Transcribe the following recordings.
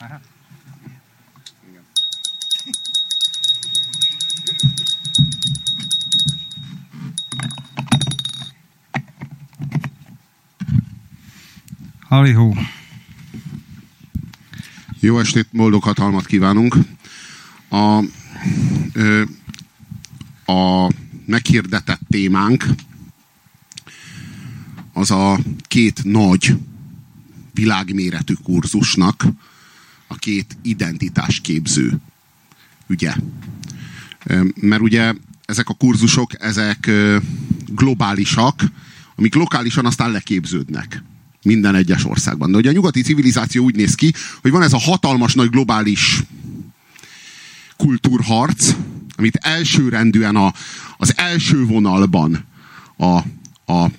Halihó. Jó estét, boldog hatalmat kívánunk. A, ö, a meghirdetett témánk az a két nagy világméretű kurzusnak a két identitásképző ügye. Mert ugye ezek a kurzusok, ezek globálisak, amik lokálisan aztán leképződnek minden egyes országban. De ugye a nyugati civilizáció úgy néz ki, hogy van ez a hatalmas nagy globális kultúrharc, amit elsőrendűen a, az első vonalban a, a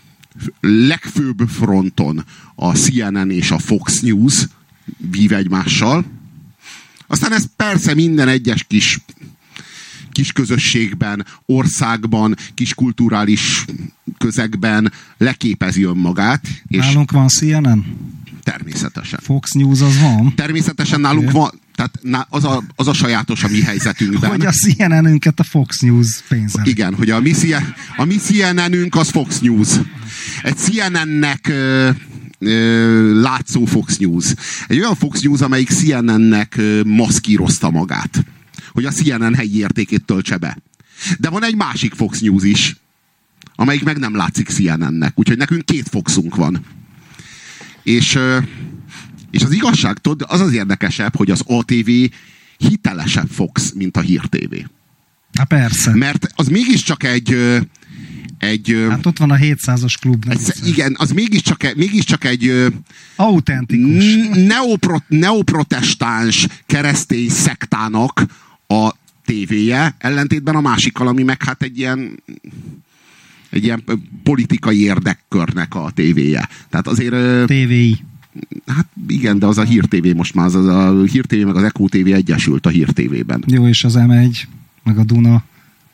legfőbb fronton a CNN és a Fox News vív egymással. Aztán ez persze minden egyes kis kis közösségben, országban, kis kulturális közegben leképezi önmagát. És Nálunk van CNN? Természetesen. Fox News az van? Természetesen okay. nálunk van, tehát az a, az a sajátos a mi helyzetünkben. Hogy a CNN-ünket a Fox News pénzzel. Igen, hogy a mi, a mi CNN-ünk az Fox News. Egy CNN-nek ö, látszó Fox News. Egy olyan Fox News, amelyik CNN-nek maszkírozta magát hogy a CNN helyi értékét töltse be. De van egy másik Fox News is, amelyik meg nem látszik CNN-nek. Úgyhogy nekünk két Foxunk van. És, és az igazság, tudod, az az érdekesebb, hogy az ATV hitelesebb Fox, mint a Hír TV. Hát persze. Mert az mégiscsak egy, egy... Hát ott van a 700-as klub. Egy, igen, az mégiscsak, mégiscsak egy... Autentikus. Neopro, neoprotestáns keresztény szektának a tévéje, ellentétben a másikkal, ami meg hát egy ilyen egy ilyen politikai érdekkörnek a tévéje. Tehát azért... TVI. Hát igen, de az a Hír TV most már, az, a Hír TV meg az Echo TV egyesült a Hír TV-ben. Jó, és az M1, meg a Duna,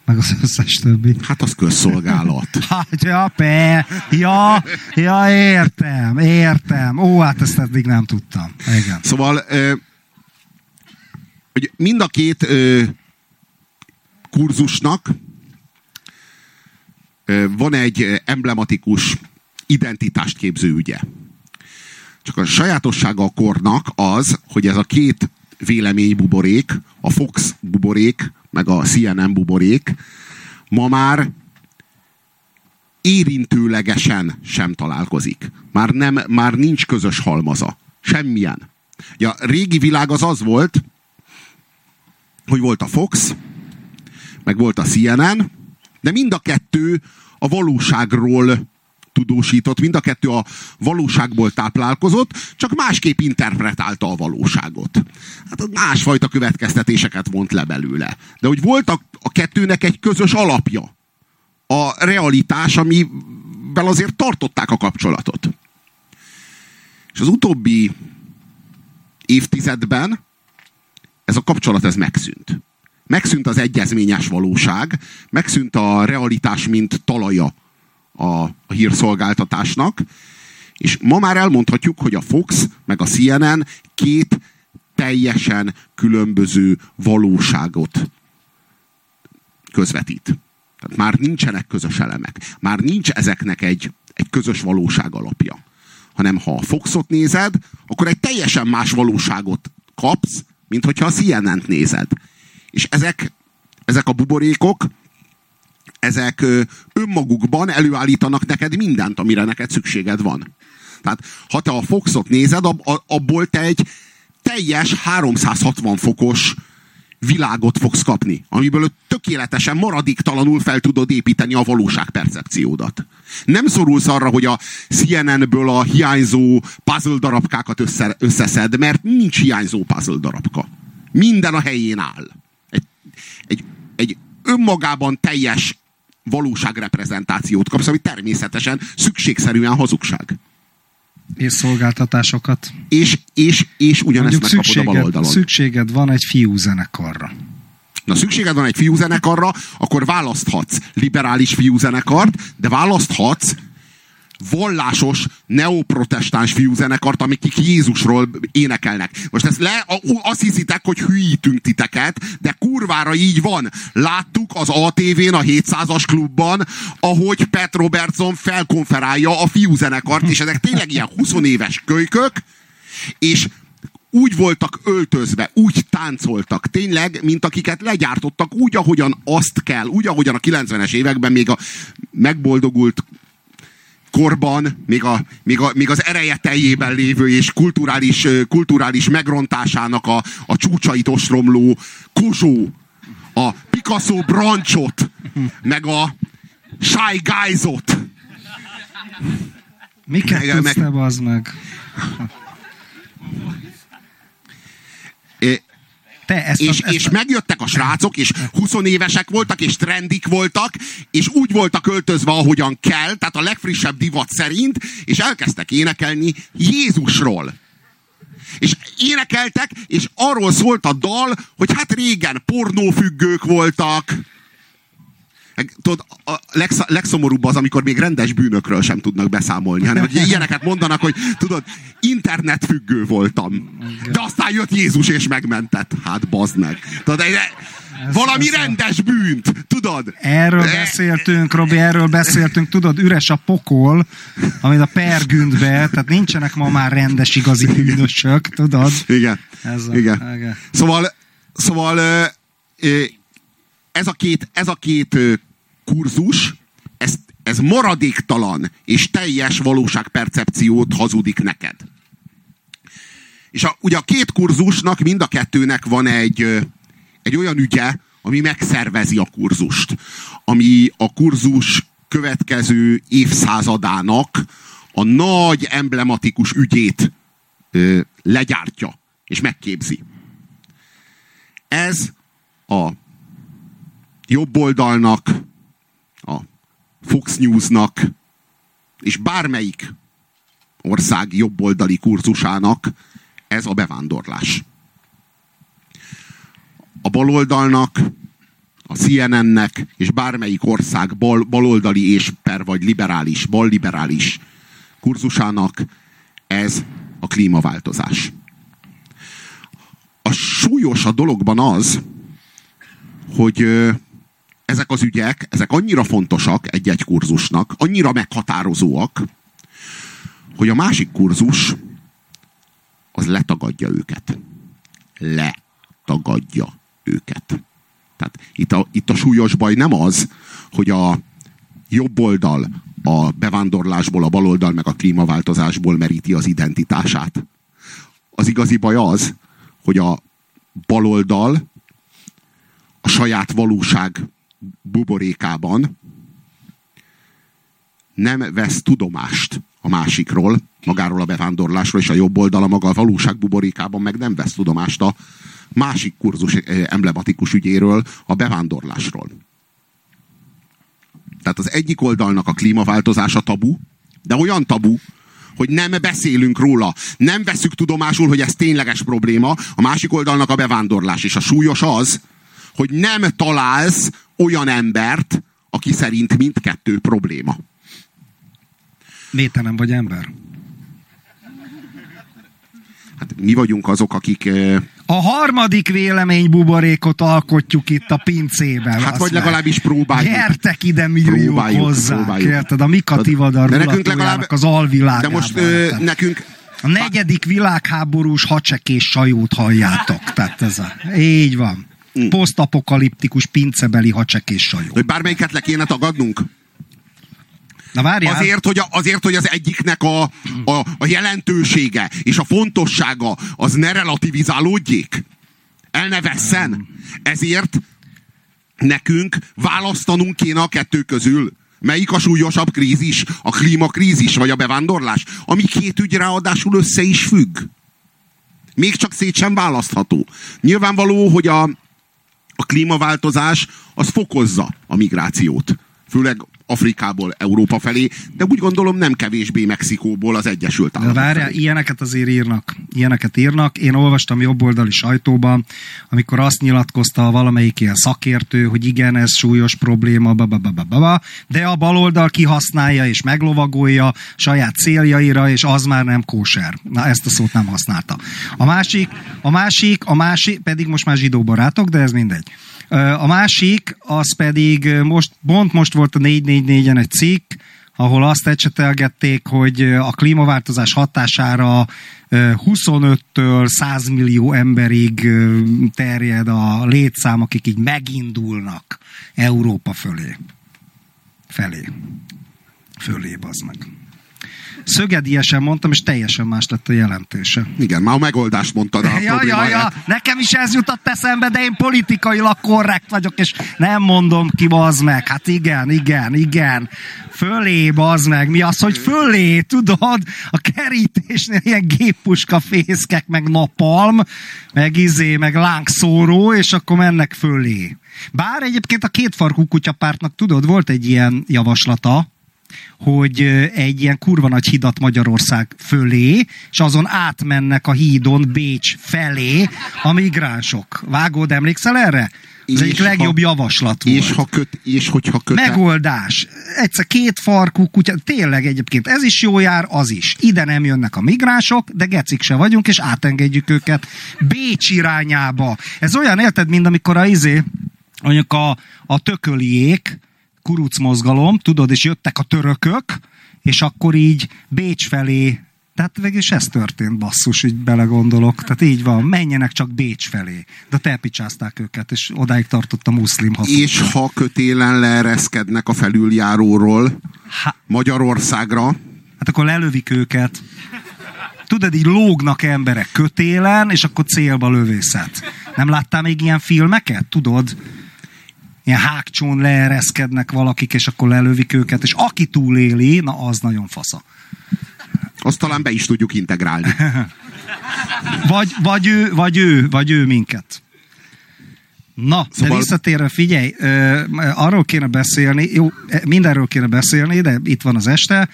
meg az összes többi. Hát az közszolgálat. hát ja, pe, ja, ja, értem, értem. Ó, hát ezt eddig nem tudtam. Igen. Szóval hogy mind a két kurzusnak van egy emblematikus identitást képző ügye. Csak a sajátossága a kornak az, hogy ez a két vélemény buborék, a Fox buborék, meg a CNN buborék ma már érintőlegesen sem találkozik. Már, nem, már nincs közös halmaza. Semmilyen. Ja, régi világ az az volt, hogy volt a Fox, meg volt a CNN, de mind a kettő a valóságról tudósított, mind a kettő a valóságból táplálkozott, csak másképp interpretálta a valóságot. Hát másfajta következtetéseket vont le belőle. De hogy volt a, a kettőnek egy közös alapja. A realitás, amivel azért tartották a kapcsolatot. És az utóbbi évtizedben ez a kapcsolat ez megszűnt. Megszűnt az egyezményes valóság, megszűnt a realitás, mint talaja a, a hírszolgáltatásnak, és ma már elmondhatjuk, hogy a Fox meg a CNN két teljesen különböző valóságot közvetít. Tehát már nincsenek közös elemek. Már nincs ezeknek egy, egy közös valóság alapja. Hanem ha a Foxot nézed, akkor egy teljesen más valóságot kapsz, mint hogyha a CNN-t nézed. És ezek, ezek a buborékok, ezek önmagukban előállítanak neked mindent, amire neked szükséged van. Tehát, ha te a Foxot nézed, abból te egy teljes 360 fokos világot fogsz kapni, amiből tökéletesen, maradéktalanul fel tudod építeni a valóságpercepciódat. Nem szorulsz arra, hogy a CNN-ből a hiányzó puzzle darabkákat össze, összeszed, mert nincs hiányzó puzzle darabka. Minden a helyén áll. Egy, egy, egy önmagában teljes valóságreprezentációt kapsz, ami természetesen szükségszerűen hazugság és szolgáltatásokat. És, és, és ugyanezt megkapod szükséged, a bal oldalon. Szükséged van egy fiúzenekarra. Na szükséged van egy fiúzenekarra, akkor választhatsz liberális fiúzenekart, de választhatsz vallásos neoprotestáns fiúzenekart, amik Jézusról énekelnek. Most ezt le, azt hiszitek, hogy hülyítünk titeket, de kurvára így van. Láttuk az ATV-n, a 700-as klubban, ahogy Pet Robertson felkonferálja a fiúzenekart, és ezek tényleg ilyen 20 éves kölykök, és úgy voltak öltözve, úgy táncoltak, tényleg, mint akiket legyártottak, úgy, ahogyan azt kell, úgy, ahogyan a 90-es években még a megboldogult korban, még, a, még, a, még az ereje teljében lévő és kulturális, kulturális megrontásának a, a csúcsait ostromló Kozsó, a Picasso brancsot, meg a Shy Guys-ot. Miket meg, tudsz meg... az meg? Te ezt és, a, ezt és megjöttek a srácok, és 20 évesek voltak, és trendik voltak, és úgy voltak öltözve, ahogyan kell, tehát a legfrissebb divat szerint, és elkezdtek énekelni Jézusról. És énekeltek, és arról szólt a dal, hogy hát régen pornófüggők voltak, tudod, a legsz, legszomorúbb az, amikor még rendes bűnökről sem tudnak beszámolni, hanem hogy ilyeneket mondanak, hogy tudod, internetfüggő voltam. De aztán jött Jézus és megmentett. Hát bazd meg. Tudod, ez valami ez rendes bűnt, tudod? Erről e... beszéltünk, Robi, erről beszéltünk, tudod, üres a pokol, amit a pergüntbe, tehát nincsenek ma már rendes igazi bűnösök, tudod? Igen. Ez a, igen. igen. Szóval, szóval ez a két, ez a két kurzus, ez, ez maradéktalan és teljes valóságpercepciót hazudik neked. És a, ugye a két kurzusnak, mind a kettőnek van egy, egy olyan ügye, ami megszervezi a kurzust. Ami a kurzus következő évszázadának a nagy emblematikus ügyét ö, legyártja és megképzi. Ez a jobb oldalnak, a Fox Newsnak, és bármelyik ország jobboldali kurzusának ez a bevándorlás. A baloldalnak, a CNN-nek és bármelyik ország bal, baloldali és per vagy liberális, balliberális kurzusának ez a klímaváltozás. A súlyos a dologban az, hogy ezek az ügyek, ezek annyira fontosak egy-egy kurzusnak, annyira meghatározóak, hogy a másik kurzus az letagadja őket. Letagadja őket. Tehát itt a, itt a súlyos baj nem az, hogy a jobb oldal a bevándorlásból, a baloldal meg a klímaváltozásból meríti az identitását. Az igazi baj az, hogy a baloldal a saját valóság buborékában nem vesz tudomást a másikról, magáról a bevándorlásról, és a jobb oldala maga a valóság buborékában meg nem vesz tudomást a másik kurzus eh, emblematikus ügyéről, a bevándorlásról. Tehát az egyik oldalnak a klímaváltozása tabu, de olyan tabu, hogy nem beszélünk róla, nem veszük tudomásul, hogy ez tényleges probléma, a másik oldalnak a bevándorlás. És a súlyos az, hogy nem találsz olyan embert, aki szerint mindkettő probléma. Miért te nem vagy ember? Hát mi vagyunk azok, akik... A harmadik vélemény buborékot alkotjuk itt a pincében. Hát vagy legalábbis próbáljuk. Gyertek ide milliók hozzá. Próbáljuk. Érted? A Mika Tivadar de nekünk legalább, az alvilágában. De most ö, nekünk... A negyedik világháborús hacsekés sajót halljátok. Tehát ez a... Így van. Mm. Posztapokaliptikus pincebeli hacsekés sajó. Hogy bármelyiket le kéne tagadnunk? Na várjál. Azért, hogy, a, azért, hogy az egyiknek a, a, a jelentősége és a fontossága az ne relativizálódjék. El ne vesszen. Ezért nekünk választanunk kéne a kettő közül. Melyik a súlyosabb krízis? A klímakrízis vagy a bevándorlás? Ami két ügy ráadásul össze is függ. Még csak szét sem választható. Nyilvánvaló, hogy a, a klímaváltozás az fokozza a migrációt. Főleg Afrikából Európa felé, de úgy gondolom nem kevésbé Mexikóból az Egyesült Államok. De várjál, ilyeneket azért írnak. ilyeneket írnak. Én olvastam jobboldali sajtóban, amikor azt nyilatkozta valamelyik ilyen szakértő, hogy igen, ez súlyos probléma, bababababa, de a baloldal kihasználja és meglovagolja saját céljaira, és az már nem kóser. Na, ezt a szót nem használta. A másik, a másik, a másik, pedig most már zsidó barátok, de ez mindegy. A másik, az pedig most, pont most volt a 444-en egy cikk, ahol azt ecsetelgették, hogy a klímaváltozás hatására 25-től 100 millió emberig terjed a létszám, akik így megindulnak Európa fölé. Felé. Fölé, az meg szögediesen mondtam, és teljesen más lett a jelentése. Igen, már a megoldást mondtad a ja, ja, ja, nekem is ez jutott eszembe, de én politikailag korrekt vagyok, és nem mondom ki, az meg. Hát igen, igen, igen. Fölé, az meg. Mi az, hogy fölé, tudod? A kerítésnél ilyen géppuska fészkek, meg napalm, meg izé, meg lángszóró, és akkor mennek fölé. Bár egyébként a kétfarkú kutyapártnak, tudod, volt egy ilyen javaslata, hogy egy ilyen kurva nagy hidat Magyarország fölé, és azon átmennek a hídon Bécs felé a migránsok. Vágód, emlékszel erre? Ez egyik legjobb ha, javaslat volt. És, ha köt, és hogyha köt... Megoldás. Egyszer két farkú kutya, tényleg egyébként ez is jó jár, az is. Ide nem jönnek a migránsok, de gecik se vagyunk, és átengedjük őket Bécs irányába. Ez olyan, érted, mint amikor a izé, mondjuk a, a tököliék, kuruc mozgalom, tudod, és jöttek a törökök, és akkor így Bécs felé tehát végülis ez történt, basszus, így belegondolok. Tehát így van, menjenek csak Bécs felé. De tepicsázták őket, és odáig tartott a muszlim hatóság. És ha kötélen leereszkednek a felüljáróról ha. Magyarországra? Hát akkor lelövik őket. Tudod, így lógnak emberek kötélen, és akkor célba lövészet. Nem láttál még ilyen filmeket? Tudod? Ilyen hákcsón leereszkednek valakik, és akkor lelövik őket, és aki túléli, na az nagyon fasza. Azt talán be is tudjuk integrálni. vagy, vagy, ő, vagy ő, vagy ő minket. Na, szóval... de visszatérve, figyelj, arról kéne beszélni, jó, mindenről kéne beszélni, de itt van az este,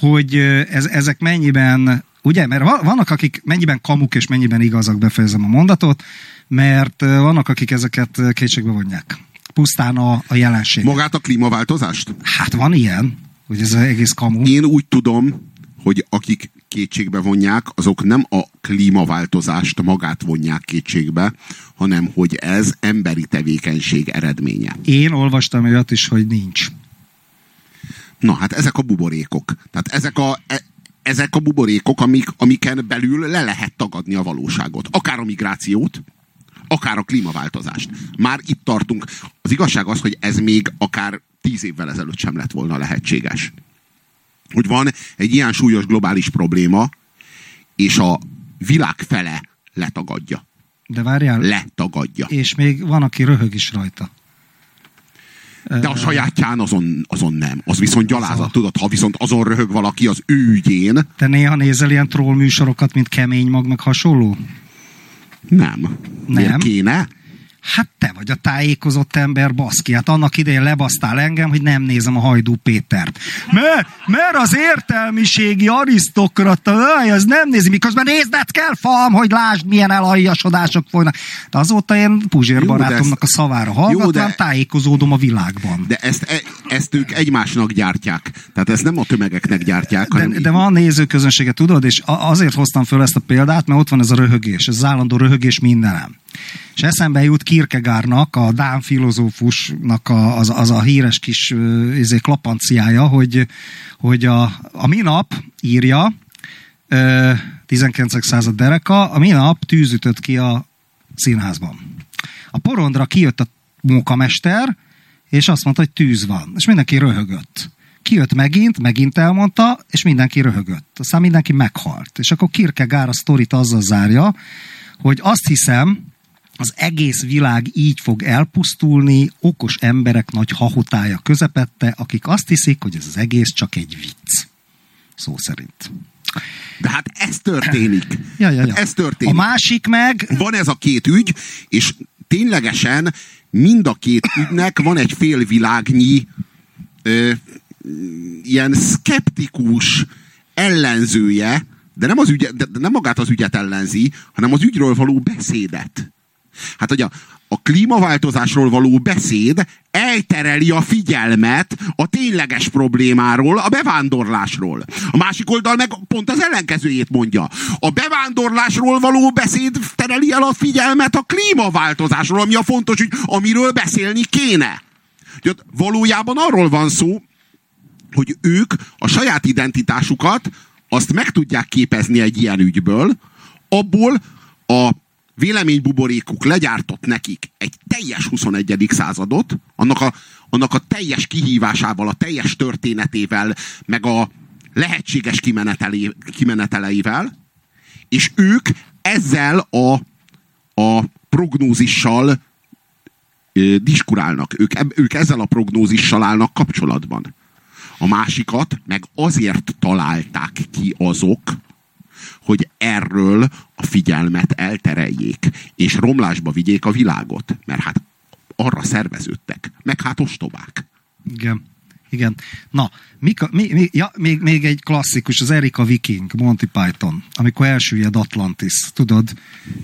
hogy ez, ezek mennyiben, ugye, mert vannak, akik mennyiben kamuk és mennyiben igazak, befejezem a mondatot, mert vannak, akik ezeket kétségbe vonják pusztán a, a jelenség. Magát a klímaváltozást? Hát van ilyen, hogy ez az egész kamu. Én úgy tudom, hogy akik kétségbe vonják, azok nem a klímaváltozást magát vonják kétségbe, hanem hogy ez emberi tevékenység eredménye. Én olvastam olyat is, hogy nincs. Na hát ezek a buborékok. Tehát ezek a, e, ezek a buborékok, amik, amiken belül le lehet tagadni a valóságot. Akár a migrációt, akár a klímaváltozást. Már itt tartunk. Az igazság az, hogy ez még akár tíz évvel ezelőtt sem lett volna lehetséges. Hogy van egy ilyen súlyos globális probléma, és a világ fele letagadja. De várjál. Letagadja. És még van, aki röhög is rajta. De a sajátján azon, azon nem. Az viszont gyalázat, tudod, ha viszont azon röhög valaki az ő ügyén. Te néha nézel ilyen troll műsorokat, mint Kemény Mag, meg hasonló? Nem. Nem. Miért kéne? Hát te vagy a tájékozott ember, baszki. Hát annak idején lebasztál engem, hogy nem nézem a Hajdú Pétert. Mert, mert az értelmiségi arisztokrata, ez nem nézi, miközben nézned kell, fam, hogy lásd, milyen elhajasodások folynak. De azóta én Puzsér barátomnak ezt, a szavára hallgatom, tájékozódom a világban. De ezt, e, ezt ők egymásnak gyártják. Tehát ezt nem a tömegeknek gyártják. De, hanem de van nézőközönsége, tudod, és azért hoztam föl ezt a példát, mert ott van ez a röhögés, ez az állandó röhögés mindenem. És eszembe jut Kierkegaardnak, a Dán filozófusnak a, az, az a híres kis izé, klapanciája, hogy, hogy a, a minap írja, 19. század dereka, a minap tűzütött ki a színházban. A porondra kijött a munkamester, és azt mondta, hogy tűz van. És mindenki röhögött. Kijött megint, megint elmondta, és mindenki röhögött. Aztán mindenki meghalt. És akkor Kierkegaard a sztorit azzal zárja, hogy azt hiszem, az egész világ így fog elpusztulni, okos emberek nagy hahotája közepette, akik azt hiszik, hogy ez az egész csak egy vicc. Szó szerint. De hát ez történik. Ja, ja, ja. Hát ez történik. A másik meg... Van ez a két ügy, és ténylegesen mind a két ügynek van egy félvilágnyi ö, ilyen szkeptikus ellenzője, de nem, az ügyet, de nem magát az ügyet ellenzi, hanem az ügyről való beszédet. Hát, hogy a, a klímaváltozásról való beszéd eltereli a figyelmet a tényleges problémáról, a bevándorlásról. A másik oldal meg pont az ellenkezőjét mondja. A bevándorlásról való beszéd tereli el a figyelmet a klímaváltozásról, ami a fontos, hogy amiről beszélni kéne. Valójában arról van szó, hogy ők a saját identitásukat azt meg tudják képezni egy ilyen ügyből, abból a véleménybuborékuk legyártott nekik egy teljes 21. századot, annak a, annak a teljes kihívásával, a teljes történetével, meg a lehetséges kimeneteleivel, és ők ezzel a, a prognózissal ö, diskurálnak. Ők, ők ezzel a prognózissal állnak kapcsolatban. A másikat meg azért találták ki azok, hogy erről a figyelmet eltereljék, és romlásba vigyék a világot. Mert hát arra szerveződtek. Meg hát ostobák. Igen. Igen. Na, mik mi, mi, ja, még, még egy klasszikus, az Erika Viking, Monty Python, amikor elsüllyed Atlantis, tudod?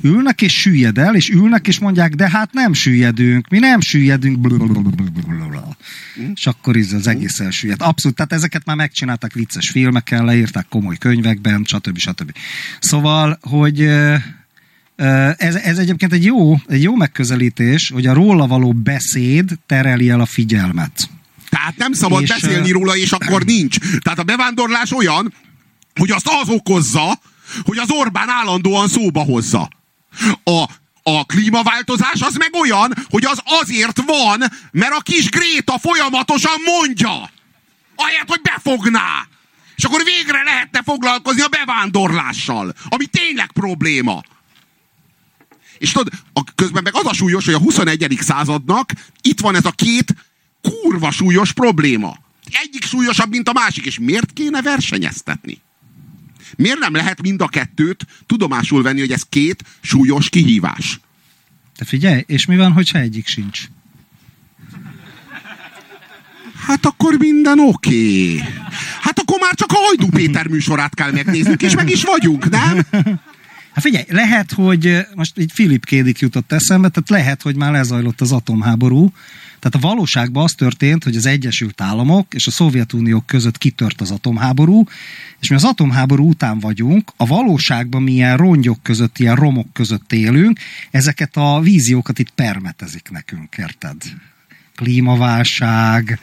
Ülnek és süllyed el, és ülnek és mondják, de hát nem süllyedünk, mi nem süllyedünk, blablabla. Mm. és akkor ez az egész elsüllyed. Abszolút, tehát ezeket már megcsinálták vicces filmekkel, leírták komoly könyvekben, stb. stb. Szóval, hogy ez, ez egyébként egy jó, egy jó megközelítés, hogy a róla való beszéd tereli el a figyelmet. Tehát nem szabad és, beszélni róla, és akkor nincs. Tehát a bevándorlás olyan, hogy azt az okozza, hogy az Orbán állandóan szóba hozza. A, a klímaváltozás az meg olyan, hogy az azért van, mert a kis Gréta folyamatosan mondja. Ahelyett, hogy befogná. És akkor végre lehetne foglalkozni a bevándorlással, ami tényleg probléma. És tudod, a, közben meg az a súlyos, hogy a 21. századnak itt van ez a két kurva súlyos probléma. Egyik súlyosabb, mint a másik, és miért kéne versenyeztetni? Miért nem lehet mind a kettőt tudomásul venni, hogy ez két súlyos kihívás? Te figyelj, és mi van, hogyha egyik sincs? Hát akkor minden oké. Okay. Hát akkor már csak a Hajdú Péter műsorát kell megnéznünk, és meg is vagyunk, nem? Hát figyelj, lehet, hogy most így Filip Kédik jutott eszembe, tehát lehet, hogy már lezajlott az atomháború, tehát a valóságban az történt, hogy az Egyesült Államok és a Szovjetunió között kitört az atomháború, és mi az atomháború után vagyunk, a valóságban milyen rongyok között, ilyen romok között élünk, ezeket a víziókat itt permetezik nekünk, érted? Klímaválság,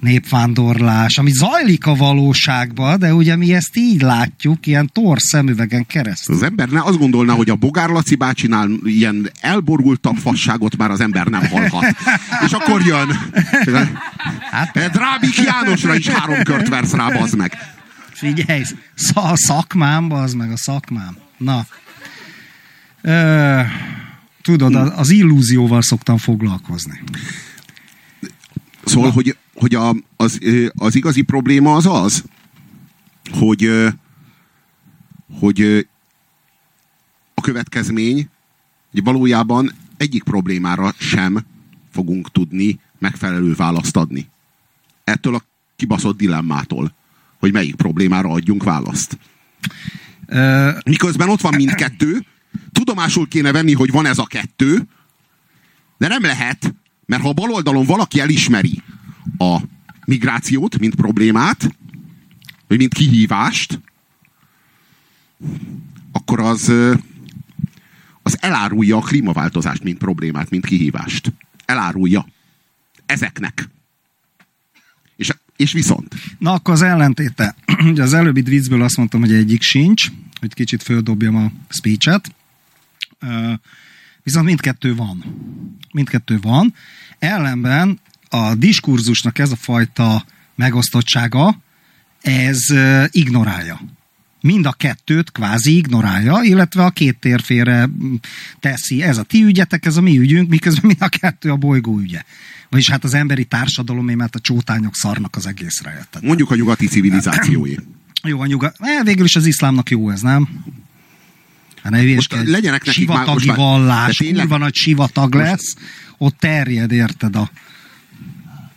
népvándorlás, ami zajlik a valóságban, de ugye mi ezt így látjuk, ilyen tor szemüvegen keresztül. Az ember ne azt gondolná, hogy a Bogár Laci bácsinál ilyen elborultabb fasságot már az ember nem hallhat. És akkor jön. Hát, Drábik Jánosra is három kört versz rá, bazd meg. Figyelj, a szakmám, az meg a szakmám. Na. Ö, tudod, az illúzióval szoktam foglalkozni. Szóval, hogy hogy a, az, az igazi probléma az az, hogy, hogy a következmény hogy valójában egyik problémára sem fogunk tudni megfelelő választ adni. Ettől a kibaszott dilemmától, hogy melyik problémára adjunk választ. Miközben ott van mindkettő, tudomásul kéne venni, hogy van ez a kettő, de nem lehet, mert ha a baloldalon valaki elismeri, a migrációt, mint problémát, vagy mint kihívást, akkor az, az elárulja a klímaváltozást, mint problémát, mint kihívást. Elárulja. Ezeknek. És, és viszont. Na akkor az ellentéte. Ugye az előbbi viccből azt mondtam, hogy egyik sincs, hogy kicsit földobjam a speechet. Viszont mindkettő van. Mindkettő van. Ellenben a diskurzusnak ez a fajta megosztottsága, ez ignorálja. Mind a kettőt kvázi ignorálja, illetve a két térfére teszi. Ez a ti ügyetek, ez a mi ügyünk, miközben mind a kettő a bolygó ügye. Vagyis hát az emberi társadalomé, mert a csótányok szarnak az egészre. Érted? Mondjuk a nyugati civilizációi. jó, a nyugat... Eh, végül is az iszlámnak jó ez, nem? Hát ne most legyenek nekik sivatagi már, most vallás, tényleg... kurva nagy sivatag most... lesz, ott terjed, érted a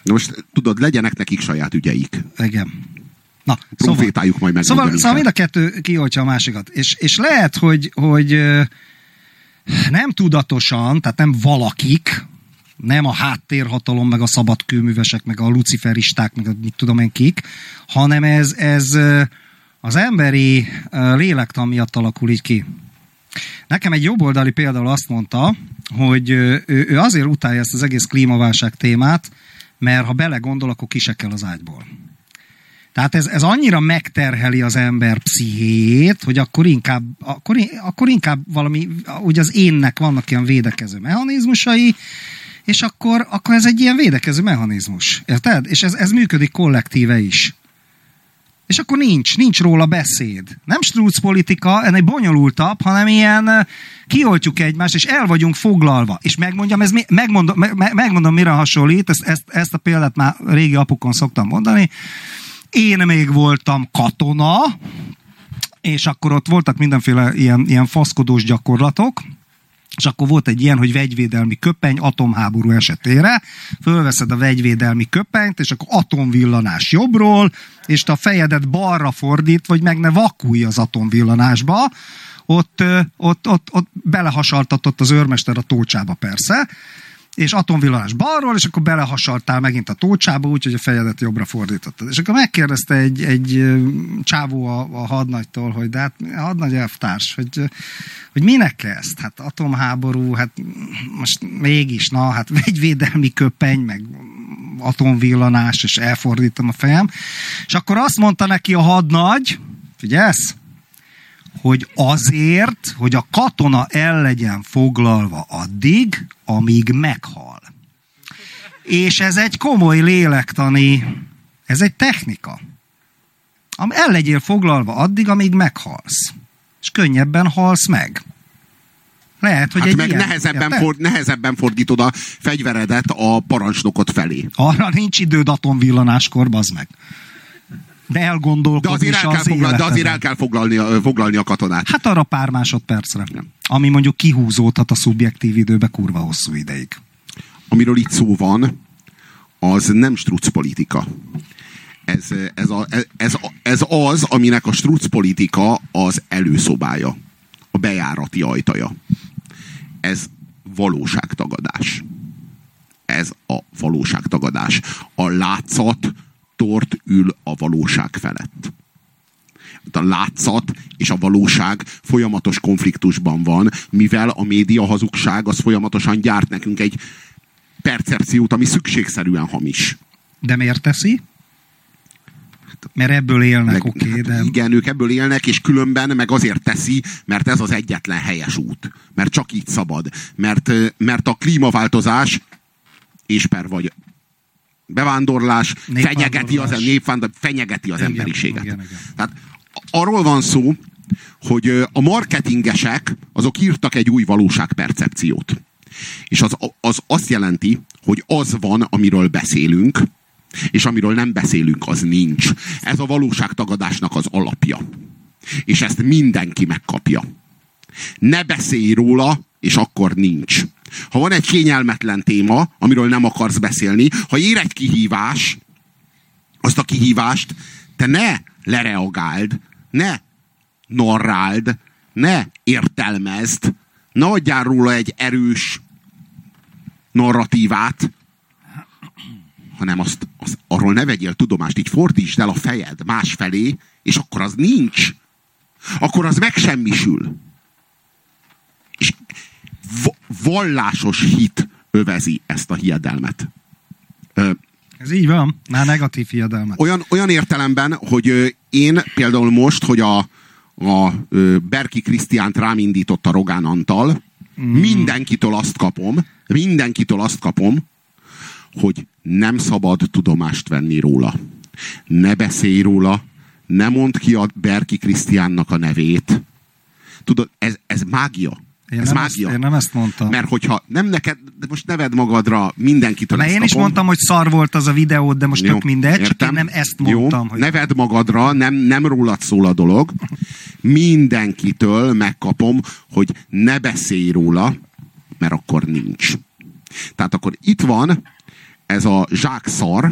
Na most tudod, legyenek nekik saját ügyeik. Igen. Na, Profétájuk majd meg. Szóval, szóval mind a kettő kioltja a másikat. És, és lehet, hogy, hogy nem tudatosan, tehát nem valakik, nem a háttérhatalom, meg a szabadkőművesek, meg a luciferisták, meg a mit tudom én kik, hanem ez, ez az emberi lélektan miatt alakul így ki. Nekem egy jobboldali például azt mondta, hogy ő, ő azért utálja ezt az egész klímaválság témát, mert ha belegondol, akkor kisekkel az ágyból. Tehát ez, ez annyira megterheli az ember pszichéjét, hogy akkor inkább, akkor, akkor inkább valami, ugye az énnek vannak ilyen védekező mechanizmusai, és akkor, akkor ez egy ilyen védekező mechanizmus. Érted? És ez, ez működik kollektíve is. És akkor nincs, nincs róla beszéd. Nem strúc politika, ennél bonyolultabb, hanem ilyen eh, kioltjuk egymást, és el vagyunk foglalva. És megmondjam, ez mi, megmondom, meg, megmondom, mire hasonlít, ezt, ezt, ezt a példát már régi apukon szoktam mondani. Én még voltam katona, és akkor ott voltak mindenféle ilyen, ilyen faszkodós gyakorlatok, és akkor volt egy ilyen, hogy vegyvédelmi köpeny atomháború esetére, fölveszed a vegyvédelmi köpenyt, és akkor atomvillanás jobbról, és te a fejedet balra fordít, vagy meg ne vakulj az atomvillanásba, ott, ott, ott, ott belehasaltatott az őrmester a tócsába persze, és atomvillanás balról, és akkor belehasaltál megint a tócsába, úgyhogy a fejedet jobbra fordítottad. És akkor megkérdezte egy, egy csávó a, a hadnagytól, hogy de hát hadnagy elvtárs, hogy, hogy minek ezt? Hát atomháború, hát most mégis, na, hát védelmi köpeny, meg atomvillanás, és elfordítom a fejem. És akkor azt mondta neki a hadnagy, figyelsz, hogy azért, hogy a katona el legyen foglalva addig, amíg meghal. És ez egy komoly lélektani, ez egy technika. El legyél foglalva addig, amíg meghalsz. És könnyebben halsz meg. Lehet, hogy hát egy meg ilyen, nehezebben, ford, nehezebben fordítod a fegyveredet a parancsnokot felé. Arra nincs időd atomvillanáskor, bazd meg de elgondolkodni de azért el kell, foglal, de azért el kell foglalni, a, foglalni a katonát. Hát arra pár másodpercre. Ja. Ami mondjuk kihúzódhat a szubjektív időbe kurva hosszú ideig. Amiről itt szó van, az nem struc politika. Ez, ez, a, ez, ez az, aminek a struc politika az előszobája. A bejárati ajtaja. Ez valóságtagadás. Ez a valóságtagadás. A látszat tort ül a valóság felett. A látszat és a valóság folyamatos konfliktusban van, mivel a média hazugság az folyamatosan gyárt nekünk egy percepciót, ami szükségszerűen hamis. De miért teszi? Mert ebből élnek, oké. Okay, de... Igen, ők ebből élnek, és különben meg azért teszi, mert ez az egyetlen helyes út. Mert csak így szabad. Mert, mert a klímaváltozás és per vagy bevándorlás fenyegeti az, népvándorlás, fenyegeti az igen, emberiséget. Igen, igen. Tehát arról van szó, hogy a marketingesek azok írtak egy új valóságpercepciót. És az, az azt jelenti, hogy az van, amiről beszélünk, és amiről nem beszélünk, az nincs. Ez a valóságtagadásnak az alapja. És ezt mindenki megkapja. Ne beszélj róla, és akkor nincs. Ha van egy kényelmetlen téma, amiről nem akarsz beszélni, ha ér egy kihívás, azt a kihívást te ne lereagáld, ne narráld, ne értelmezd, ne adjál róla egy erős narratívát, hanem azt, azt, arról ne vegyél tudomást, így fordítsd el a fejed másfelé, és akkor az nincs. Akkor az megsemmisül. Vallásos hit övezi ezt a hiedelmet. Ez így van, már negatív hiedelmet. Olyan, olyan értelemben, hogy én például most, hogy a, a Berki Krisztiánt rám indította Rogán Antal, mm. mindenkitől azt kapom, mindenkitől azt kapom, hogy nem szabad tudomást venni róla. Ne beszélj róla, ne mondd ki a Berki Krisztiánnak a nevét. Tudod, ez, ez mágia. Én ez nem mágia. Ezt, én nem ezt mondtam. Mert hogyha nem neked, de most neved magadra mindenkitől Na, ezt én kapom. is mondtam, hogy szar volt az a videó, de most Jó, tök mindegy, értem. csak én nem ezt mondtam. Jó, hogy... neved magadra, nem, nem rólad szól a dolog. Mindenkitől megkapom, hogy ne beszélj róla, mert akkor nincs. Tehát akkor itt van ez a zsák szar,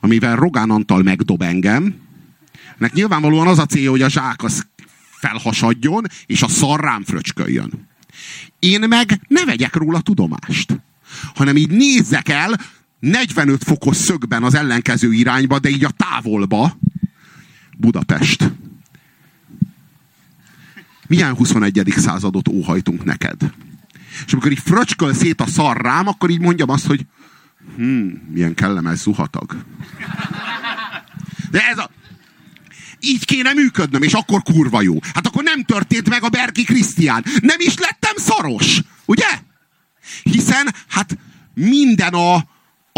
amivel Rogán Antal megdob engem, Nek nyilvánvalóan az a célja, hogy a zsák az felhasadjon, és a szar rám fröcsköljön. Én meg ne vegyek róla tudomást, hanem így nézzek el 45 fokos szögben az ellenkező irányba, de így a távolba Budapest. Milyen 21. századot óhajtunk neked? És amikor így fröcsköl szét a szar rám, akkor így mondjam azt, hogy hm, milyen kellemes zuhatag. De ez a, így kéne működnöm, és akkor kurva jó. Hát akkor nem történt meg a Berki Krisztián. Nem is lettem szaros, ugye? Hiszen hát minden a,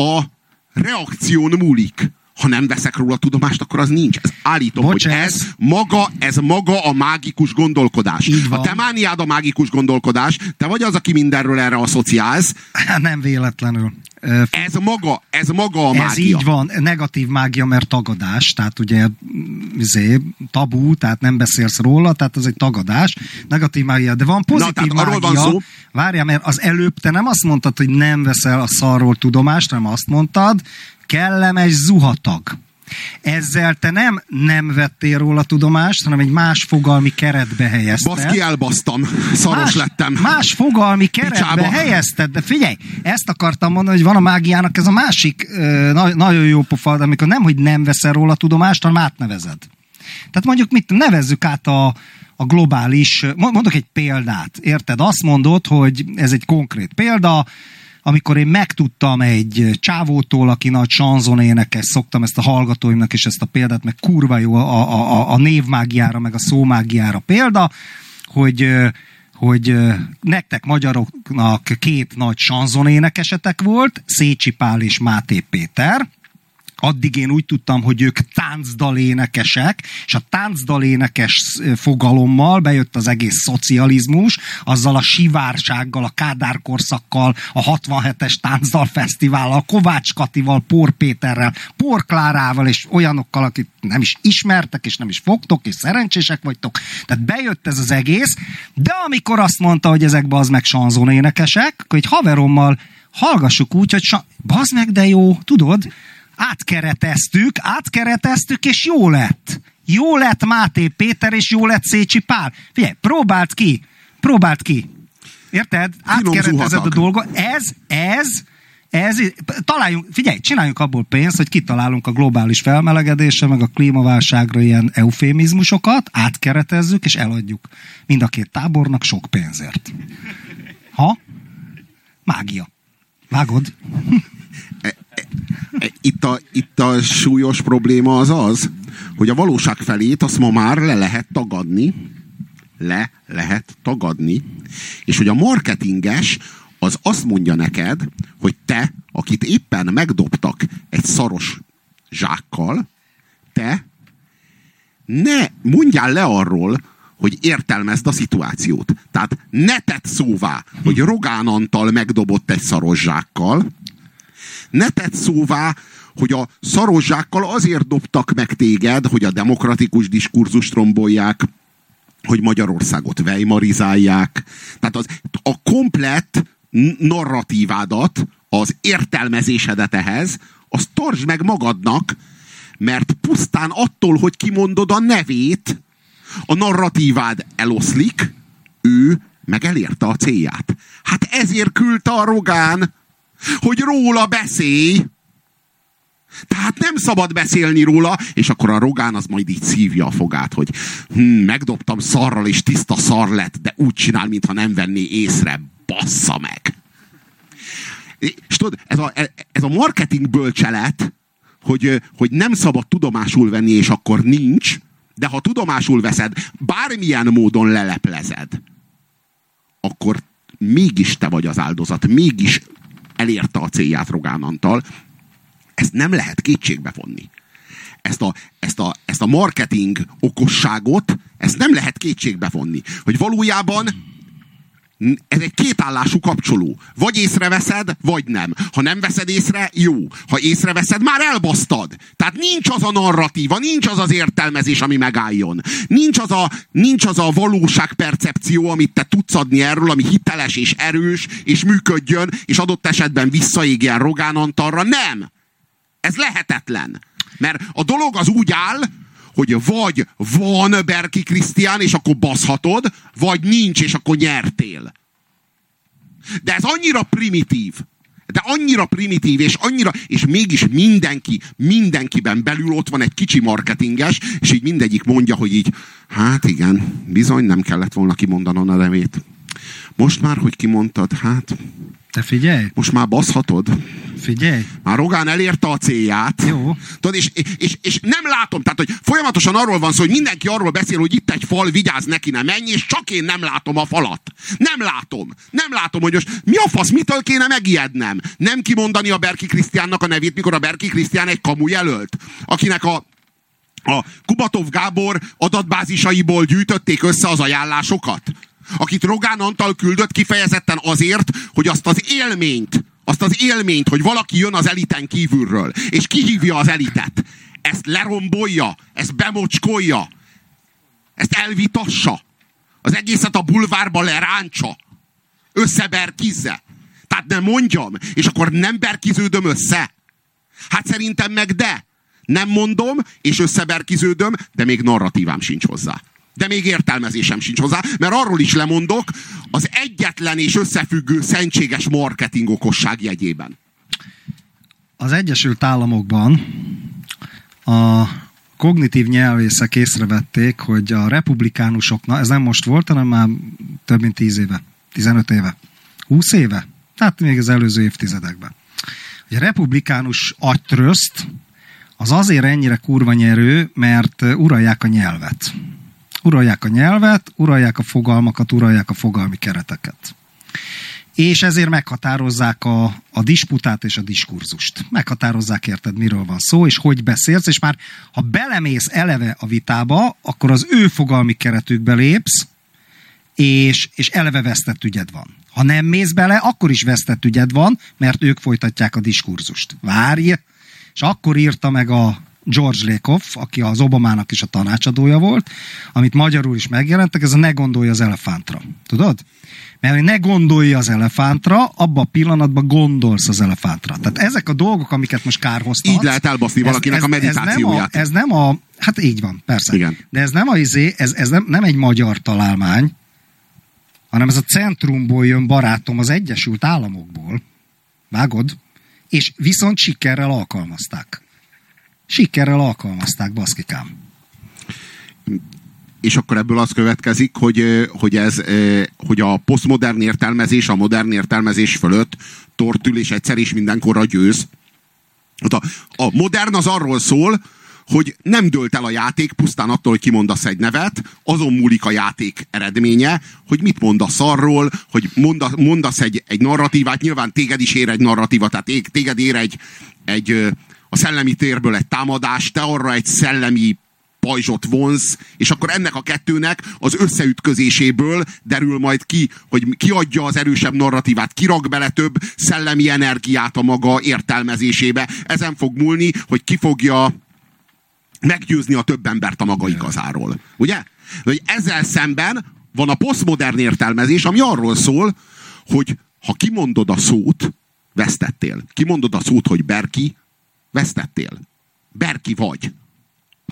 a reakción múlik. Ha nem veszek róla tudomást, akkor az nincs. Ez állítom, Bocs, hogy ez, maga, ez maga a mágikus gondolkodás. A te mániád a mágikus gondolkodás, te vagy az, aki mindenről erre asszociálsz. Nem véletlenül. Ez maga, ez maga a mágia. Ez így van, negatív mágia, mert tagadás, tehát ugye izé, tabu, tehát nem beszélsz róla, tehát ez egy tagadás, negatív mágia, de van pozitív Na, mágia. Van szó. Várjál, mert az előbb te nem azt mondtad, hogy nem veszel a szarról tudomást, hanem azt mondtad, kellemes zuhatag. Ezzel te nem nem vettél róla tudomást, hanem egy más fogalmi keretbe helyezted. Baszki, elbasztam. Szaros más, lettem. Más fogalmi keretbe Picsába. helyezted. De figyelj, ezt akartam mondani, hogy van a mágiának ez a másik na- nagyon jó pofa, amikor nem, hogy nem veszel róla tudomást, hanem átnevezed. Tehát mondjuk mit nevezzük át a, a globális, mondok egy példát, érted? Azt mondod, hogy ez egy konkrét példa, amikor én megtudtam egy csávótól, aki nagy sanzon énekes, szoktam ezt a hallgatóimnak és ezt a példát, meg kurva jó a, a, a névmágiára, meg a szómágiára példa, hogy hogy nektek magyaroknak két nagy sanzonénekesetek volt, Szécsi Pál és Máté Péter, addig én úgy tudtam, hogy ők táncdalénekesek, és a táncdalénekes fogalommal bejött az egész szocializmus, azzal a sivársággal, a Kádár korszakkal, a 67-es táncdalfesztivállal, Kovács Katival, Pór Péterrel, Pór Klárával, és olyanokkal, akik nem is ismertek, és nem is fogtok, és szerencsések vagytok. Tehát bejött ez az egész, de amikor azt mondta, hogy ezekbe az meg sanzonénekesek, akkor egy haverommal hallgassuk úgy, hogy sa- bazd meg, de jó, tudod, átkereteztük, átkereteztük, és jó lett. Jó lett Máté Péter, és jó lett Szécsi Pál. Figyelj, próbált ki, próbált ki. Érted? Átkeretezed a dolgot. Ez, ez, ez, találjunk, figyelj, csináljunk abból pénzt, hogy kitalálunk a globális felmelegedésre, meg a klímaválságra ilyen eufémizmusokat, átkeretezzük, és eladjuk mind a két tábornak sok pénzért. Ha? Mágia. Vágod? Itt a, itt a súlyos probléma az az, hogy a valóság felét azt ma már le lehet tagadni, le lehet tagadni, és hogy a marketinges az azt mondja neked, hogy te, akit éppen megdobtak egy szaros zsákkal, te ne mondjál le arról, hogy értelmezd a szituációt. Tehát ne tett szóvá, hogy Rogán Antal megdobott egy szaros zsákkal, ne tett szóvá, hogy a szarozsákkal azért dobtak meg téged, hogy a demokratikus diskurzust rombolják, hogy Magyarországot vejmarizálják. Tehát az, a komplett narratívádat, az értelmezésedet ehhez, azt tartsd meg magadnak, mert pusztán attól, hogy kimondod a nevét, a narratívád eloszlik, ő meg elérte a célját. Hát ezért küldte a Rogán, hogy róla beszélj. Tehát nem szabad beszélni róla, és akkor a Rogán az majd így szívja a fogát, hogy hm, megdobtam szarral, és tiszta szar lett, de úgy csinál, mintha nem venné észre. Bassza meg! És tudod, ez a, ez a marketing bölcselet, hogy, hogy nem szabad tudomásul venni, és akkor nincs, de ha tudomásul veszed, bármilyen módon leleplezed, akkor mégis te vagy az áldozat, mégis elérte a célját Rogán Antal. Ezt nem lehet kétségbe vonni. Ezt a, ezt, a, ezt a marketing okosságot, ezt nem lehet kétségbe vonni. Hogy valójában ez egy kétállású kapcsoló. Vagy észreveszed, vagy nem. Ha nem veszed észre, jó. Ha észreveszed, már elbasztad. Tehát nincs az a narratíva, nincs az az értelmezés, ami megálljon. Nincs az a, nincs az a valóságpercepció, amit te tudsz adni erről, ami hiteles és erős, és működjön, és adott esetben visszaégjen Rogán Antalra. Nem! Ez lehetetlen. Mert a dolog az úgy áll, hogy vagy van Berki Krisztián, és akkor baszhatod, vagy nincs, és akkor nyertél. De ez annyira primitív, de annyira primitív, és annyira, és mégis mindenki, mindenkiben belül ott van egy kicsi marketinges, és így mindegyik mondja, hogy így, hát igen, bizony nem kellett volna kimondanon a nevét. Most már, hogy kimondtad, hát... Te figyelj! Most már baszhatod. Figyelj! Már Rogán elérte a célját. Jó. Tudod, és, és, és nem látom, tehát, hogy folyamatosan arról van szó, hogy mindenki arról beszél, hogy itt egy fal, vigyázz neki, ne menj, és csak én nem látom a falat. Nem látom. Nem látom, hogy most mi a fasz, mitől kéne megijednem? Nem kimondani a Berki Krisztiánnak a nevét, mikor a Berki Krisztián egy kamu jelölt, akinek a a Kubatov Gábor adatbázisaiból gyűjtötték össze az ajánlásokat akit Rogán Antal küldött kifejezetten azért, hogy azt az élményt, azt az élményt, hogy valaki jön az eliten kívülről, és kihívja az elitet, ezt lerombolja, ezt bemocskolja, ezt elvitassa, az egészet a bulvárba leráncsa, összeberkizze. Tehát nem mondjam, és akkor nem berkiződöm össze. Hát szerintem meg de. Nem mondom, és összeberkiződöm, de még narratívám sincs hozzá de még értelmezésem sincs hozzá, mert arról is lemondok az egyetlen és összefüggő szentséges marketing okosság jegyében. Az Egyesült Államokban a kognitív nyelvészek észrevették, hogy a republikánusoknak, ez nem most volt, hanem már több mint 10 éve, 15 éve, 20 éve, tehát még az előző évtizedekben. Hogy a republikánus agytröszt az azért ennyire kurva nyerő, mert uralják a nyelvet uralják a nyelvet, uralják a fogalmakat, uralják a fogalmi kereteket. És ezért meghatározzák a, a disputát és a diskurzust. Meghatározzák érted, miről van szó, és hogy beszélsz, és már ha belemész eleve a vitába, akkor az ő fogalmi keretükbe lépsz, és, és eleve vesztett ügyed van. Ha nem mész bele, akkor is vesztett ügyed van, mert ők folytatják a diskurzust. Várj! És akkor írta meg a George Lakoff, aki az Obamának is a tanácsadója volt, amit magyarul is megjelentek, ez a ne gondolj az elefántra. Tudod? Mert hogy ne gondolj az elefántra, abban a pillanatban gondolsz az elefántra. Tehát ezek a dolgok, amiket most kárhoztatsz... Így lehet elbaszni valakinek ez, a meditációját. Ez nem a, ez nem a... Hát így van, persze. Igen. De ez nem a izé, ez, ez nem, nem egy magyar találmány, hanem ez a centrumból jön barátom az Egyesült Államokból. Vágod? És viszont sikerrel alkalmazták sikerrel alkalmazták, baszkikám. És akkor ebből az következik, hogy, hogy, ez, hogy a posztmodern értelmezés a modern értelmezés fölött tortül, és egyszer is mindenkorra győz. Hát a, a modern az arról szól, hogy nem dölt el a játék pusztán attól, hogy kimondasz egy nevet, azon múlik a játék eredménye, hogy mit mondasz arról, hogy mondasz, mondasz egy, egy narratívát, nyilván téged is ér egy narratíva, tehát téged ér egy, egy, a szellemi térből egy támadás, te arra egy szellemi pajzsot vonz, és akkor ennek a kettőnek az összeütközéséből derül majd ki, hogy ki adja az erősebb narratívát, kirak bele több szellemi energiát a maga értelmezésébe. Ezen fog múlni, hogy ki fogja meggyőzni a több embert a maga igazáról. Ugye? Hogy ezzel szemben van a posztmodern értelmezés, ami arról szól, hogy ha kimondod a szót, vesztettél. Kimondod a szót, hogy Berki, Vesztettél. Berki vagy.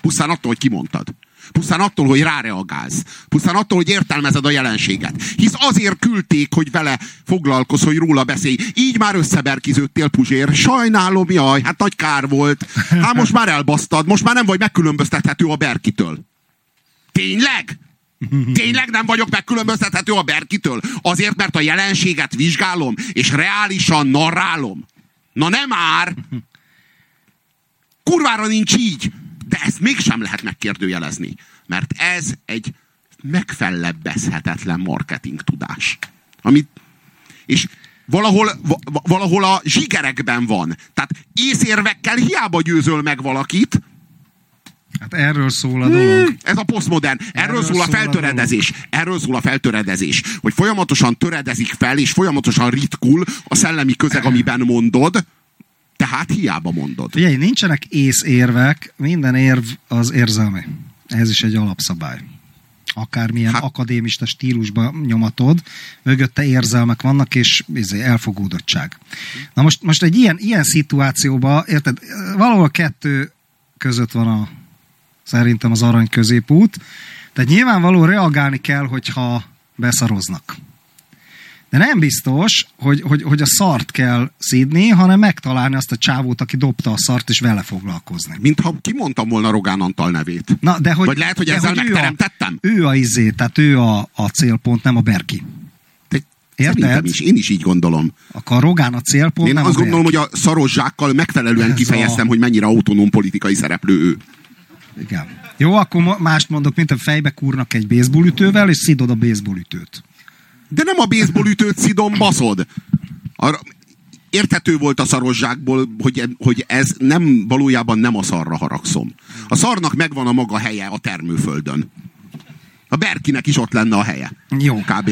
Pusztán attól, hogy kimondtad. Pusztán attól, hogy ráreagálsz. Pusztán attól, hogy értelmezed a jelenséget. Hisz azért küldték, hogy vele foglalkozz, hogy róla beszélj. Így már összeberkiződtél, Puzsér. Sajnálom, jaj, hát nagy kár volt. Hát most már elbasztad, most már nem vagy megkülönböztethető a Berkitől. Tényleg? Tényleg nem vagyok megkülönböztethető a Berkitől? Azért, mert a jelenséget vizsgálom, és reálisan narrálom. Na nem már! Kurvára nincs így, de ezt mégsem lehet megkérdőjelezni. Mert ez egy megfellebbezhetetlen marketing tudás. Amit, és valahol, valahol a zsigerekben van. Tehát észérvekkel hiába győzöl meg valakit, Hát erről szól a dolog. Ez a posztmodern. Erről, erről szól a feltöredezés. A erről szól a feltöredezés. Hogy folyamatosan töredezik fel, és folyamatosan ritkul a szellemi közeg, amiben mondod, tehát hiába mondod. Figyelj, nincsenek észérvek, minden érv az érzelmi. Ez is egy alapszabály. Akármilyen hát, akadémista stílusban nyomatod, mögötte érzelmek vannak, és izé, elfogódottság. Na most, most egy ilyen, ilyen szituációban, érted, valahol kettő között van a, szerintem az arany középút. Tehát nyilvánvaló reagálni kell, hogyha beszaroznak. De nem biztos, hogy, hogy, hogy a szart kell szídni, hanem megtalálni azt a csávót, aki dobta a szart, és vele foglalkozni. Mintha kimondtam volna Rogán Antal nevét. Na, de hogy, Vagy lehet, hogy de ezzel hogy ő a- megteremtettem? Ő a izé, tehát ő a, a célpont, nem a Berki. Te- Érted? Szerintem is, én is így gondolom. Akkor Rogán a célpont, Én nem azt gondolom, hogy a szaros zsákkal megfelelően Ez kifejeztem, a- hogy mennyire autonóm politikai szereplő ő. Igen. Jó, akkor mást mondok, mint a fejbe kúrnak egy baseballütővel, és szidod a baseballütőt. De nem a baseballütőt szidom, baszod. Arra, érthető volt a szaros zsákból, hogy, e- hogy ez nem, valójában nem a szarra haragszom. A szarnak megvan a maga helye a termőföldön. A Berkinek is ott lenne a helye. Jó. Kb.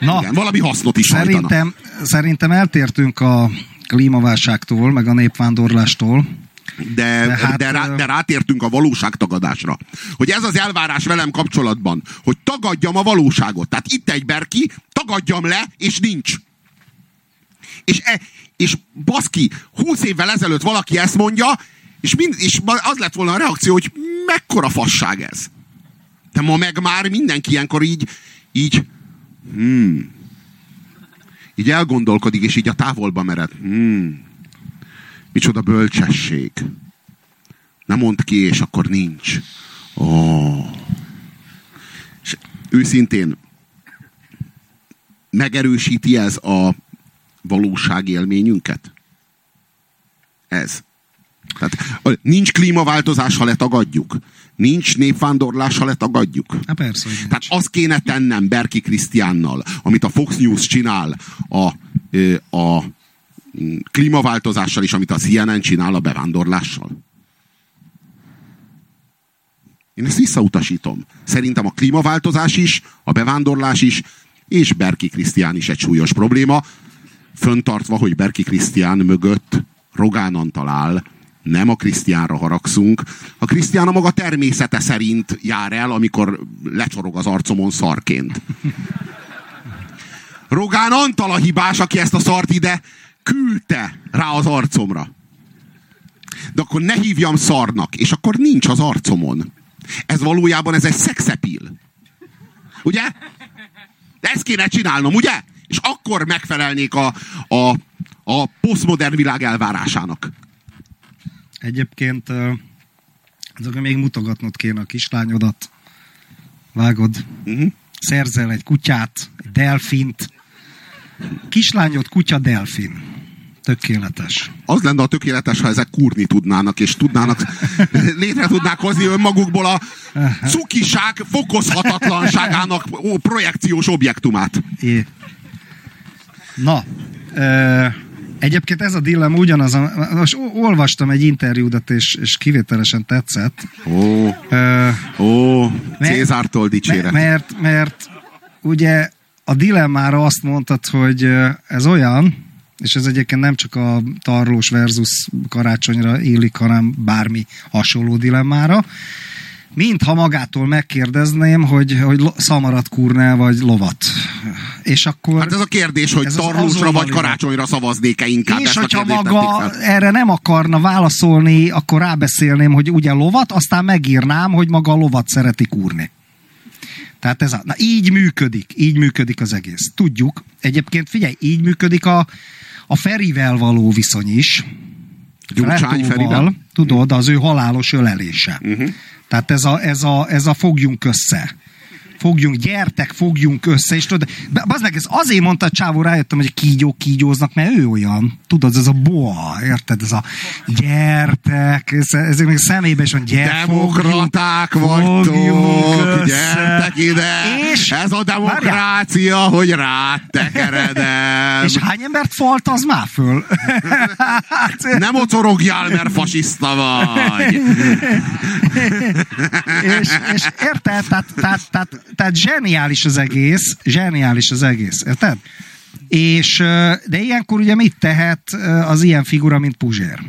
Na, Igen, valami hasznot is hajtana. szerintem, szerintem eltértünk a klímaválságtól, meg a népvándorlástól. De, De hát, de, rá, de rátértünk a valóságtagadásra. Hogy ez az elvárás velem kapcsolatban, hogy tagadjam a valóságot. Tehát itt egy berki, tagadjam le, és nincs. És, e, és baszki, húsz évvel ezelőtt valaki ezt mondja, és, mind, és az lett volna a reakció, hogy mekkora fasság ez. De ma meg már mindenki ilyenkor így, így, hmm, így elgondolkodik, és így a távolba mered. Hmm, Micsoda bölcsesség. Nem mond ki, és akkor nincs. Ó. És őszintén megerősíti ez a valóságélményünket? Ez. Tehát nincs klímaváltozás, ha letagadjuk. Nincs népvándorlás, ha letagadjuk. Hát persze, hogy nincs. Tehát azt kéne tennem Berki Krisztiánnal, amit a Fox News csinál a, a klímaváltozással, és amit a CNN csinál a bevándorlással. Én ezt visszautasítom. Szerintem a klímaváltozás is, a bevándorlás is, és Berki Krisztián is egy súlyos probléma, föntartva, hogy Berki Krisztián mögött Rogán Antal áll, nem a Krisztiánra haragszunk. A Krisztián a maga természete szerint jár el, amikor lecsorog az arcomon szarként. Rogán Antal a hibás, aki ezt a szart ide küldte rá az arcomra. De akkor ne hívjam szarnak, és akkor nincs az arcomon. Ez valójában ez egy szexepil. Ugye? Ezt kéne csinálnom, ugye? És akkor megfelelnék a, a, a posztmodern világ elvárásának. Egyébként azok még mutogatnod kéne a kislányodat. Vágod. Uh-huh. Szerzel egy kutyát, egy delfint. Kislányod, kutya, delfin. Tökéletes. Az lenne a tökéletes, ha ezek kurni tudnának, és tudnának, létre tudnák hozni önmagukból a cukiság fokozhatatlanságának projekciós objektumát. É. Na, ö, egyébként ez a dilemma ugyanaz, a, most olvastam egy interjúdat, és, és kivételesen tetszett. Ó, Ö, ó, Mert- Cézártól dicséret. Mert, mert ugye a dilemmára azt mondtad, hogy ez olyan, és ez egyébként nem csak a tarlós versus karácsonyra illik, hanem bármi hasonló dilemmára, mintha magától megkérdezném, hogy, hogy szamarat kúrne, vagy lovat. És akkor... Hát ez a kérdés, hogy az tarlósra vagy karácsonyra szavaznék-e inkább és hogyha maga erre nem akarna válaszolni, akkor rábeszélném, hogy ugye lovat, aztán megírnám, hogy maga a lovat szereti kúrni. Tehát ez a, na így működik, így működik az egész. Tudjuk, egyébként figyelj, így működik a, a Ferivel való viszony is. Gyurcsány Ferivel? Tudod, az ő halálos ölelése. Uh-huh. Tehát ez a, ez, a, ez a fogjunk össze. Fogjunk, gyertek, fogjunk össze, és tudod, bazd meg, ez azért mondta a csávó, rájöttem, hogy kígyók kígyóznak, mert ő olyan, tudod, ez a boa, érted, ez a gyertek, ez, ez még szemébe is van, gyertek, Demokraták fogjunk vagytok, össze. gyertek ide! És- Ez a demokrácia, hogy rád tekeredem! És hány embert falt az már föl? Nem ocorogjál, mert fasiszta vagy! és, és érted? Tehát, tehát, tehát, tehát zseniális az egész, zseniális az egész, érted? És, de ilyenkor ugye mit tehet az ilyen figura, mint Puzsér?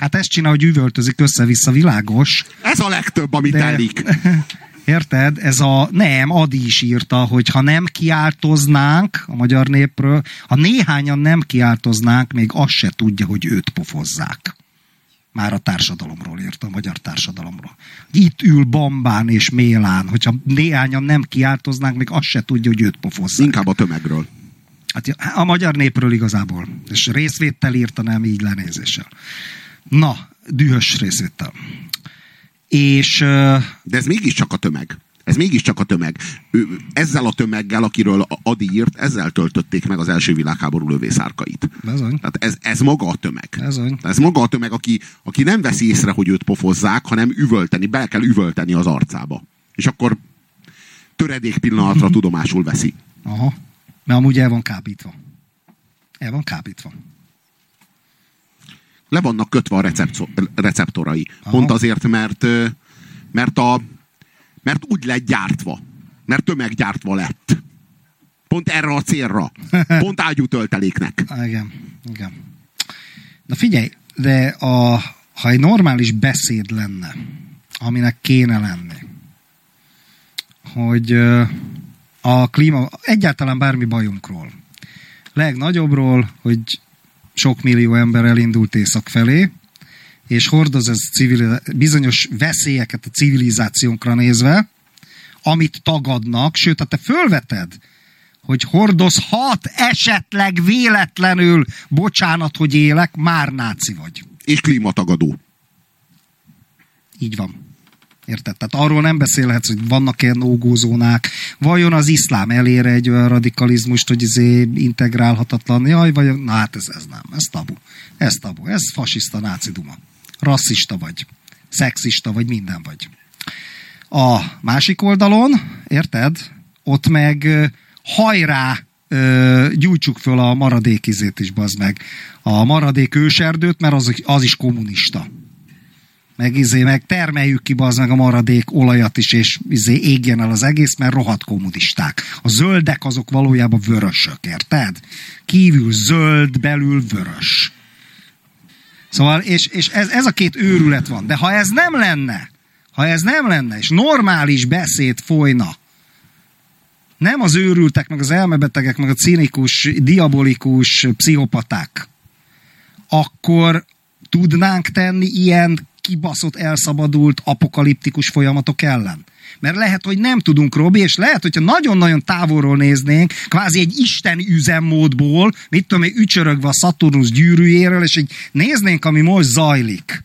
Hát ezt csinál, hogy üvöltözik össze-vissza, világos. Ez a legtöbb, amit De, telik. érted? Ez a nem, Adi is írta, hogy ha nem kiáltoznánk a magyar népről, ha néhányan nem kiáltoznánk, még azt se tudja, hogy őt pofozzák. Már a társadalomról írt, a magyar társadalomról. Itt ül Bambán és Mélán, hogyha néhányan nem kiáltoznánk, még azt se tudja, hogy őt pofozzák. Inkább a tömegről. Hát a magyar népről igazából. És részvétel írta, nem így lenézéssel. Na, dühös részvétel. És... De ez mégiscsak a tömeg. Ez mégiscsak a tömeg. Ő, ezzel a tömeggel, akiről Adi írt, ezzel töltötték meg az első világháború lövészárkait. Bezony. Tehát ez, ez maga a tömeg. Bezony. Ez maga a tömeg, aki, aki nem veszi észre, hogy őt pofozzák, hanem üvölteni, be kell üvölteni az arcába. És akkor töredék pillanatra tudomásul veszi. Aha. Mert amúgy el van kábítva. El van kábítva. Le vannak kötve a receptorai. Aha. Pont azért, mert, mert, a, mert úgy lett gyártva. Mert tömeggyártva lett. Pont erre a célra. Pont ágyútölteléknek. Igen, igen. Na figyelj, de a, ha egy normális beszéd lenne, aminek kéne lenni, hogy a klíma, egyáltalán bármi bajunkról. Legnagyobbról, hogy sok millió ember elindult észak felé, és hordoz ez civil, bizonyos veszélyeket a civilizációnkra nézve, amit tagadnak, sőt, ha te fölveted, hogy hordozhat esetleg véletlenül, bocsánat, hogy élek, már náci vagy. És klímatagadó. Így van. Érted? Tehát arról nem beszélhetsz, hogy vannak-e nógózónák, vajon az iszlám elér egy olyan radikalizmust, hogy izé integrálhatatlan, jaj, vagy, na hát ez, ez nem, ez tabu. Ez tabu, ez fasiszta náci duma. Rasszista vagy, szexista vagy, minden vagy. A másik oldalon, érted? Ott meg hajrá gyújtsuk föl a maradékizét is, bazd meg. A maradék őserdőt, mert az, az is kommunista meg izé, meg termeljük ki az meg a maradék olajat is, és izé égjen el az egész, mert rohadt kommunisták. A zöldek azok valójában vörösök, érted? Kívül zöld, belül vörös. Szóval, és, és ez, ez a két őrület van. De ha ez nem lenne, ha ez nem lenne, és normális beszéd folyna, nem az őrültek, meg az elmebetegek, meg a cinikus, diabolikus pszichopaták, akkor tudnánk tenni ilyen kibaszott, elszabadult, apokaliptikus folyamatok ellen. Mert lehet, hogy nem tudunk, Robi, és lehet, hogyha nagyon-nagyon távolról néznénk, kvázi egy isten üzemmódból, mit tudom én, ücsörögve a Saturnus gyűrűjéről, és így néznénk, ami most zajlik.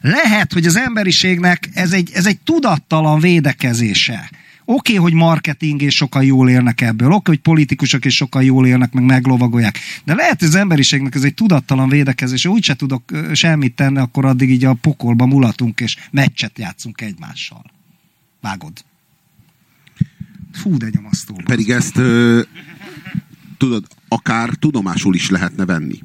Lehet, hogy az emberiségnek ez egy, ez egy tudattalan védekezése Oké, okay, hogy marketing és sokan jól élnek ebből, oké, okay, hogy politikusok is sokan jól élnek, meg meglovagolják. De lehet, hogy az emberiségnek ez egy tudattalan védekezés, úgyse tudok semmit tenni, akkor addig így a pokolba mulatunk, és meccset játszunk egymással. Vágod. Fú, de nyomasztó. Pedig ezt ö, tudod, akár tudomásul is lehetne venni.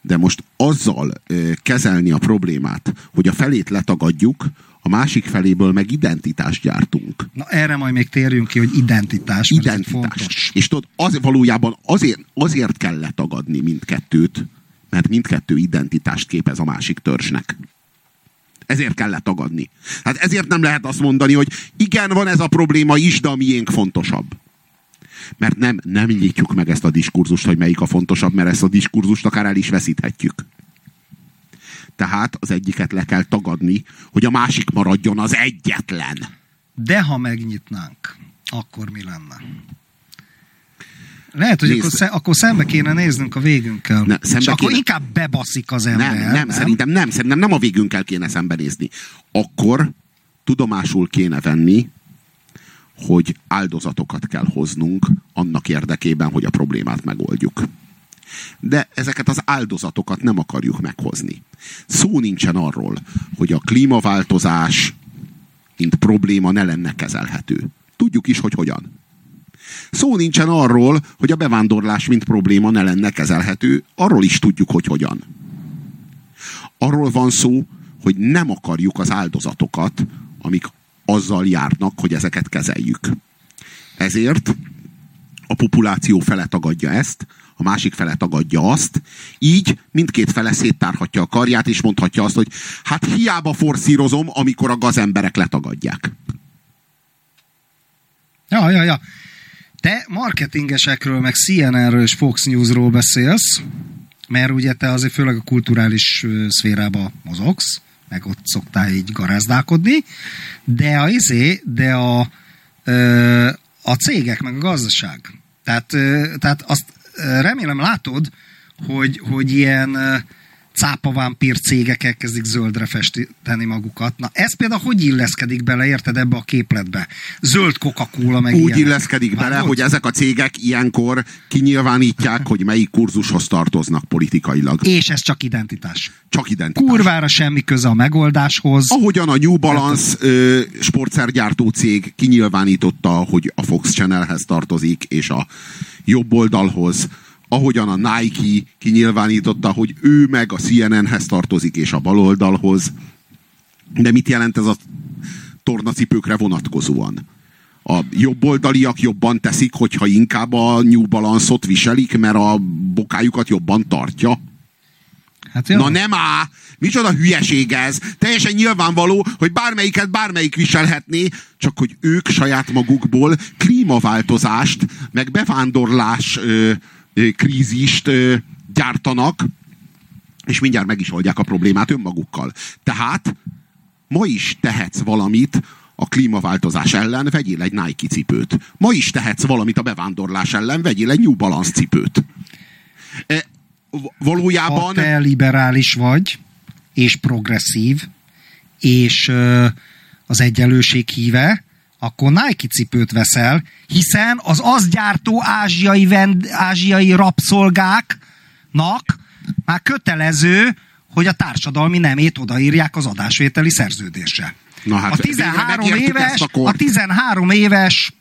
De most azzal ö, kezelni a problémát, hogy a felét letagadjuk, a másik feléből meg identitást gyártunk. Na erre majd még térjünk ki, hogy identitás. Identitás. És tudod, az, valójában azért, azért kell letagadni mindkettőt, mert mindkettő identitást képez a másik törzsnek. Ezért kell letagadni. Hát ezért nem lehet azt mondani, hogy igen, van ez a probléma is, de a miénk fontosabb. Mert nem, nem nyitjuk meg ezt a diskurzust, hogy melyik a fontosabb, mert ezt a diskurzust akár el is veszíthetjük. Tehát az egyiket le kell tagadni, hogy a másik maradjon az egyetlen. De ha megnyitnánk, akkor mi lenne? Lehet, hogy akkor, sze, akkor szembe kéne néznünk a végünkkel. Ne, és akkor kéne... inkább bebaszik az ember. Nem, nem, nem, szerintem nem, szerintem nem a végünkkel kéne szembenézni. Akkor tudomásul kéne venni, hogy áldozatokat kell hoznunk annak érdekében, hogy a problémát megoldjuk de ezeket az áldozatokat nem akarjuk meghozni. Szó nincsen arról, hogy a klímaváltozás, mint probléma ne lenne kezelhető. Tudjuk is, hogy hogyan. Szó nincsen arról, hogy a bevándorlás, mint probléma ne lenne kezelhető, arról is tudjuk, hogy hogyan. Arról van szó, hogy nem akarjuk az áldozatokat, amik azzal járnak, hogy ezeket kezeljük. Ezért a populáció fele tagadja ezt, a másik fele tagadja azt, így mindkét fele széttárhatja a karját, és mondhatja azt, hogy hát hiába forszírozom, amikor a gazemberek letagadják. Ja, ja, ja. Te marketingesekről, meg CNN-ről és Fox News-ról beszélsz, mert ugye te azért főleg a kulturális szférába mozogsz, meg ott szoktál így garázdálkodni, de a izé, de a, a cégek, meg a gazdaság. Tehát, tehát azt remélem látod, hogy, hogy ilyen cápavámpír cégek elkezdik zöldre festeni magukat. Na ez például hogy illeszkedik bele, érted ebbe a képletbe? Zöld Coca-Cola meg Úgy ilyenek. illeszkedik bele, hogy ezek a cégek ilyenkor kinyilvánítják, hogy melyik kurzushoz tartoznak politikailag. És ez csak identitás. Csak identitás. Kurvára semmi köze a megoldáshoz. Ahogyan a New Balance ö, sportszergyártó cég kinyilvánította, hogy a Fox Channelhez tartozik, és a jobb oldalhoz, ahogyan a Nike kinyilvánította, hogy ő meg a CNN-hez tartozik, és a baloldalhoz. De mit jelent ez a tornacipőkre vonatkozóan? A jobboldaliak jobban teszik, hogyha inkább a New Balance-ot viselik, mert a bokájukat jobban tartja? Hát jó. Na nem á! Micsoda hülyeség ez! Teljesen nyilvánvaló, hogy bármelyiket bármelyik viselhetné, csak hogy ők saját magukból klímaváltozást, meg bevándorlás ö, ö, krízist gyártanak, és mindjárt meg is oldják a problémát önmagukkal. Tehát ma is tehetsz valamit a klímaváltozás ellen, vegyél egy Nike cipőt. Ma is tehetsz valamit a bevándorlás ellen, vegyél egy New Balance cipőt. E, valójában... Ha te liberális vagy, és progresszív, és ö, az egyenlőség híve, akkor Nike cipőt veszel, hiszen az az gyártó ázsiai, vend, ázsiai rabszolgáknak már kötelező, hogy a társadalmi nemét odaírják az adásvételi szerződésre. Na hát, a 13 végre megértük éves, a kort. a 13 éves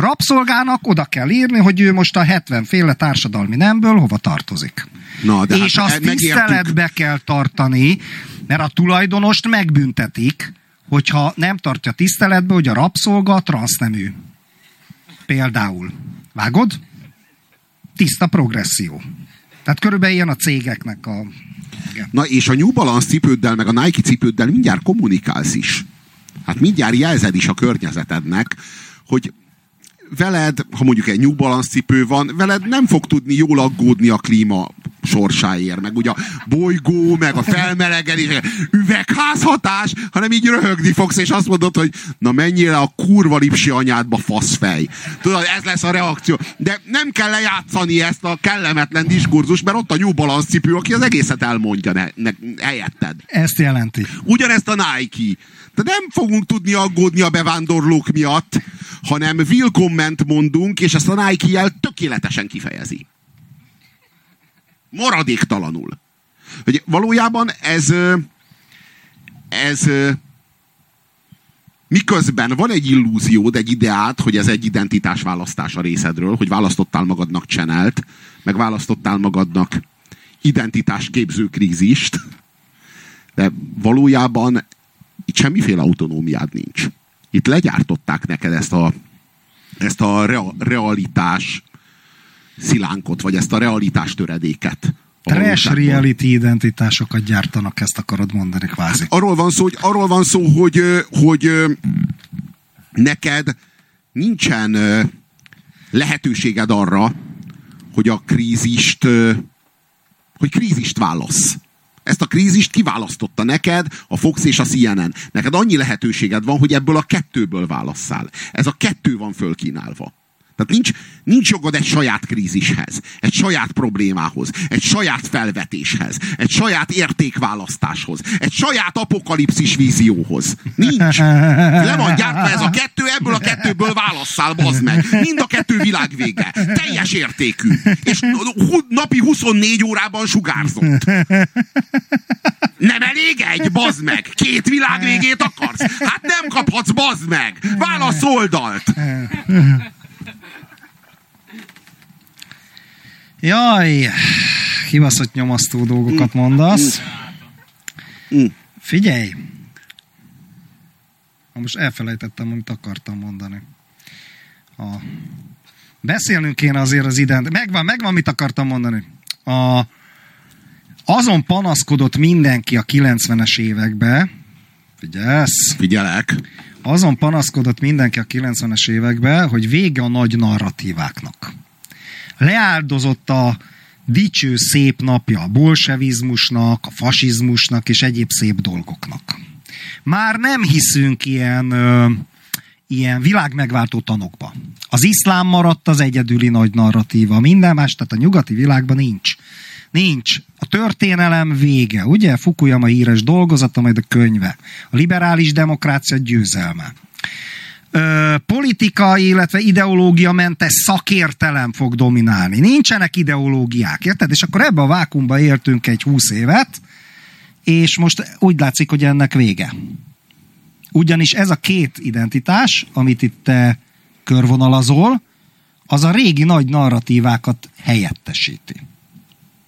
rabszolgának oda kell írni, hogy ő most a 70 féle társadalmi nemből hova tartozik. Na, de és hát azt megértük. tiszteletbe kell tartani, mert a tulajdonost megbüntetik, hogyha nem tartja tiszteletbe, hogy a rabszolga transznemű. Például. Vágod? Tiszta progresszió. Tehát körülbelül ilyen a cégeknek a... Igen. Na és a New Balance cipőddel, meg a Nike cipőddel mindjárt kommunikálsz is. Hát mindjárt jelzed is a környezetednek, hogy veled, ha mondjuk egy New Balance cipő van, veled nem fog tudni jól aggódni a klíma sorsáért, meg ugye a bolygó, meg a felmelegedés, üvegházhatás, hanem így röhögni fogsz, és azt mondod, hogy na mennyire a kurva lipsi anyádba faszfej. Tudod, ez lesz a reakció. De nem kell lejátszani ezt a kellemetlen diskurzus, mert ott a New Balance cipő, aki az egészet elmondja ne, ne, helyetted. Ezt jelenti. Ugyanezt a Nike. De nem fogunk tudni aggódni a bevándorlók miatt, hanem will comment mondunk, és ezt a Nike jel tökéletesen kifejezi. Maradéktalanul. Hogy valójában ez, ez miközben van egy illúziód, egy ideát, hogy ez egy identitásválasztás a részedről, hogy választottál magadnak csenelt, meg választottál magadnak identitásképző krízist, de valójában itt semmiféle autonómiád nincs. Itt legyártották neked ezt a, ezt a rea, realitás szilánkot, vagy ezt a realitás töredéket. Trash reality identitásokat gyártanak, ezt akarod mondani kvázi. Arról van szó, hogy, arról van szó, hogy, hogy neked nincsen lehetőséged arra, hogy a krízist, hogy krízist válasz. Ezt a krízist kiválasztotta neked a Fox és a CNN. Neked annyi lehetőséged van, hogy ebből a kettőből válasszál. Ez a kettő van fölkínálva. Tehát nincs, nincs jogod egy saját krízishez, egy saját problémához, egy saját felvetéshez, egy saját értékválasztáshoz, egy saját apokalipszis vízióhoz. Nincs. Le van gyártva ez a kettő, ebből a kettőből válasszál, bazd meg. Mind a kettő világvége. Teljes értékű. És napi 24 órában sugárzott. Nem elég egy, bazd meg. Két világvégét akarsz? Hát nem kaphatsz, bazd meg. Válasz oldalt. Jaj, kibaszott nyomasztó dolgokat mondasz. Mm. Figyelj! Na most elfelejtettem, amit akartam mondani. A... Beszélnünk kéne azért az ident. Megvan, megvan, mit akartam mondani. A... Azon panaszkodott mindenki a 90-es évekbe, figyelsz? Figyelek. Azon panaszkodott mindenki a 90-es években, hogy vége a nagy narratíváknak. Leáldozott a dicső szép napja a bolsevizmusnak, a fasizmusnak és egyéb szép dolgoknak. Már nem hiszünk ilyen, ö, ilyen világmegváltó tanokba. Az iszlám maradt az egyedüli nagy narratíva, minden más, tehát a nyugati világban nincs. Nincs. A történelem vége, ugye? Fukuyama híres dolgozata, majd a könyve. A liberális demokrácia győzelme. Politika, illetve ideológia mentes szakértelem fog dominálni. Nincsenek ideológiák, érted? És akkor ebbe a vákumba éltünk egy húsz évet, és most úgy látszik, hogy ennek vége. Ugyanis ez a két identitás, amit itt te körvonalazol, az a régi nagy narratívákat helyettesíti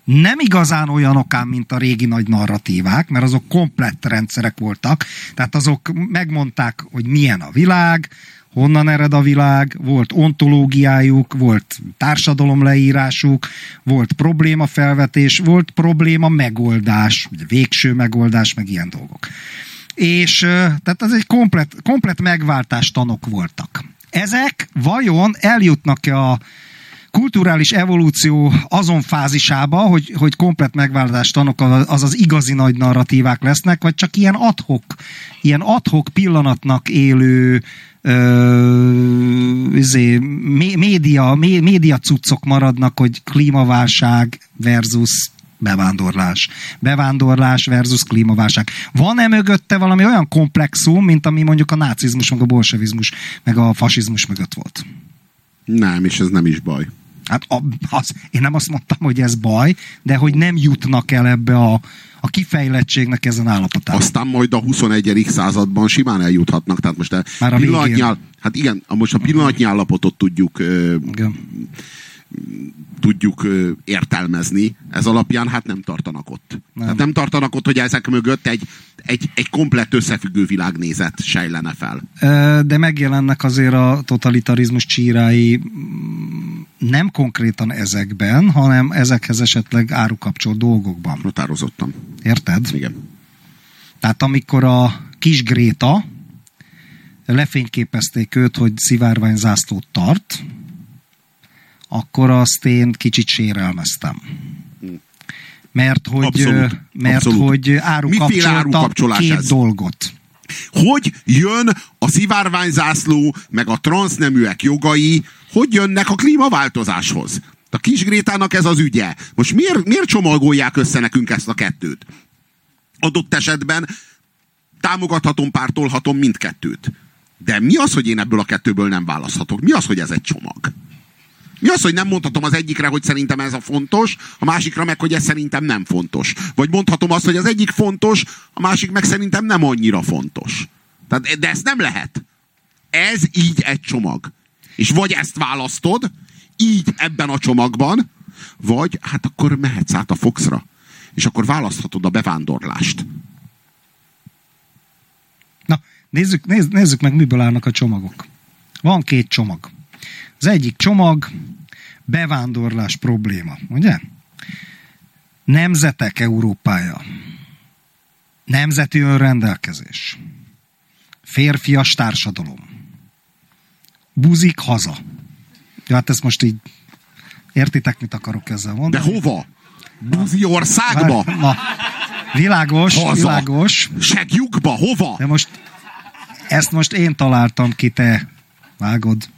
nem igazán olyanok ám, mint a régi nagy narratívák, mert azok komplett rendszerek voltak, tehát azok megmondták, hogy milyen a világ, honnan ered a világ, volt ontológiájuk, volt társadalomleírásuk, volt problémafelvetés, volt probléma megoldás, végső megoldás, meg ilyen dolgok. És tehát ez egy komplet, komplet megváltás tanok voltak. Ezek vajon eljutnak-e a kulturális evolúció azon fázisába, hogy, hogy komplet megváltást tanok, az az igazi nagy narratívák lesznek, vagy csak ilyen adhok, ilyen adhok pillanatnak élő ö, izé, média, mé, média cuccok maradnak, hogy klímaválság versus bevándorlás. Bevándorlás versus klímaválság. Van-e mögötte valami olyan komplexum, mint ami mondjuk a nácizmus, meg a bolsevizmus, meg a fasizmus mögött volt? Nem, és ez nem is baj. Hát a, az, én nem azt mondtam, hogy ez baj, de hogy nem jutnak el ebbe a, a kifejlettségnek ezen állapotában. Aztán majd a 21. században simán eljuthatnak. Tehát most a, Már a pillanatnyi, hát igen, most a pillanatnyi állapotot tudjuk igen tudjuk értelmezni, ez alapján hát nem tartanak ott. Nem. Hát nem tartanak ott, hogy ezek mögött egy, egy, egy komplett összefüggő világnézet sejlene fel. De megjelennek azért a totalitarizmus csírái nem konkrétan ezekben, hanem ezekhez esetleg árukapcsolt dolgokban. Határozottan. Érted? Igen. Tehát amikor a kis Gréta lefényképezték őt, hogy szivárványzászlót tart, akkor azt én kicsit sérelmeztem. Mert hogy, abszolút, mert abszolút. hogy árukapcsoltak két ez? dolgot. Hogy jön a szivárványzászló, meg a transzneműek jogai, hogy jönnek a klímaváltozáshoz? A kis Grétának ez az ügye. Most miért, miért csomagolják össze nekünk ezt a kettőt? Adott esetben támogathatom, pártolhatom mindkettőt. De mi az, hogy én ebből a kettőből nem választhatok? Mi az, hogy ez egy csomag? Mi az, hogy nem mondhatom az egyikre, hogy szerintem ez a fontos, a másikra meg, hogy ez szerintem nem fontos. Vagy mondhatom azt, hogy az egyik fontos, a másik meg szerintem nem annyira fontos. Tehát, de ezt nem lehet. Ez így egy csomag. És vagy ezt választod, így ebben a csomagban, vagy hát akkor mehetsz át a Foxra. És akkor választhatod a bevándorlást. Na, nézzük, nézz, nézzük meg, miből állnak a csomagok. Van két csomag. Az egyik csomag bevándorlás probléma, ugye? Nemzetek Európája. Nemzeti önrendelkezés. Férfias társadalom. Buzik haza. Ja, hát ezt most így értitek, mit akarok ezzel mondani? De hova? Buzi országba? Na, világos, haza. világos. Segjukba, hova? De most ezt most én találtam ki, te vágod.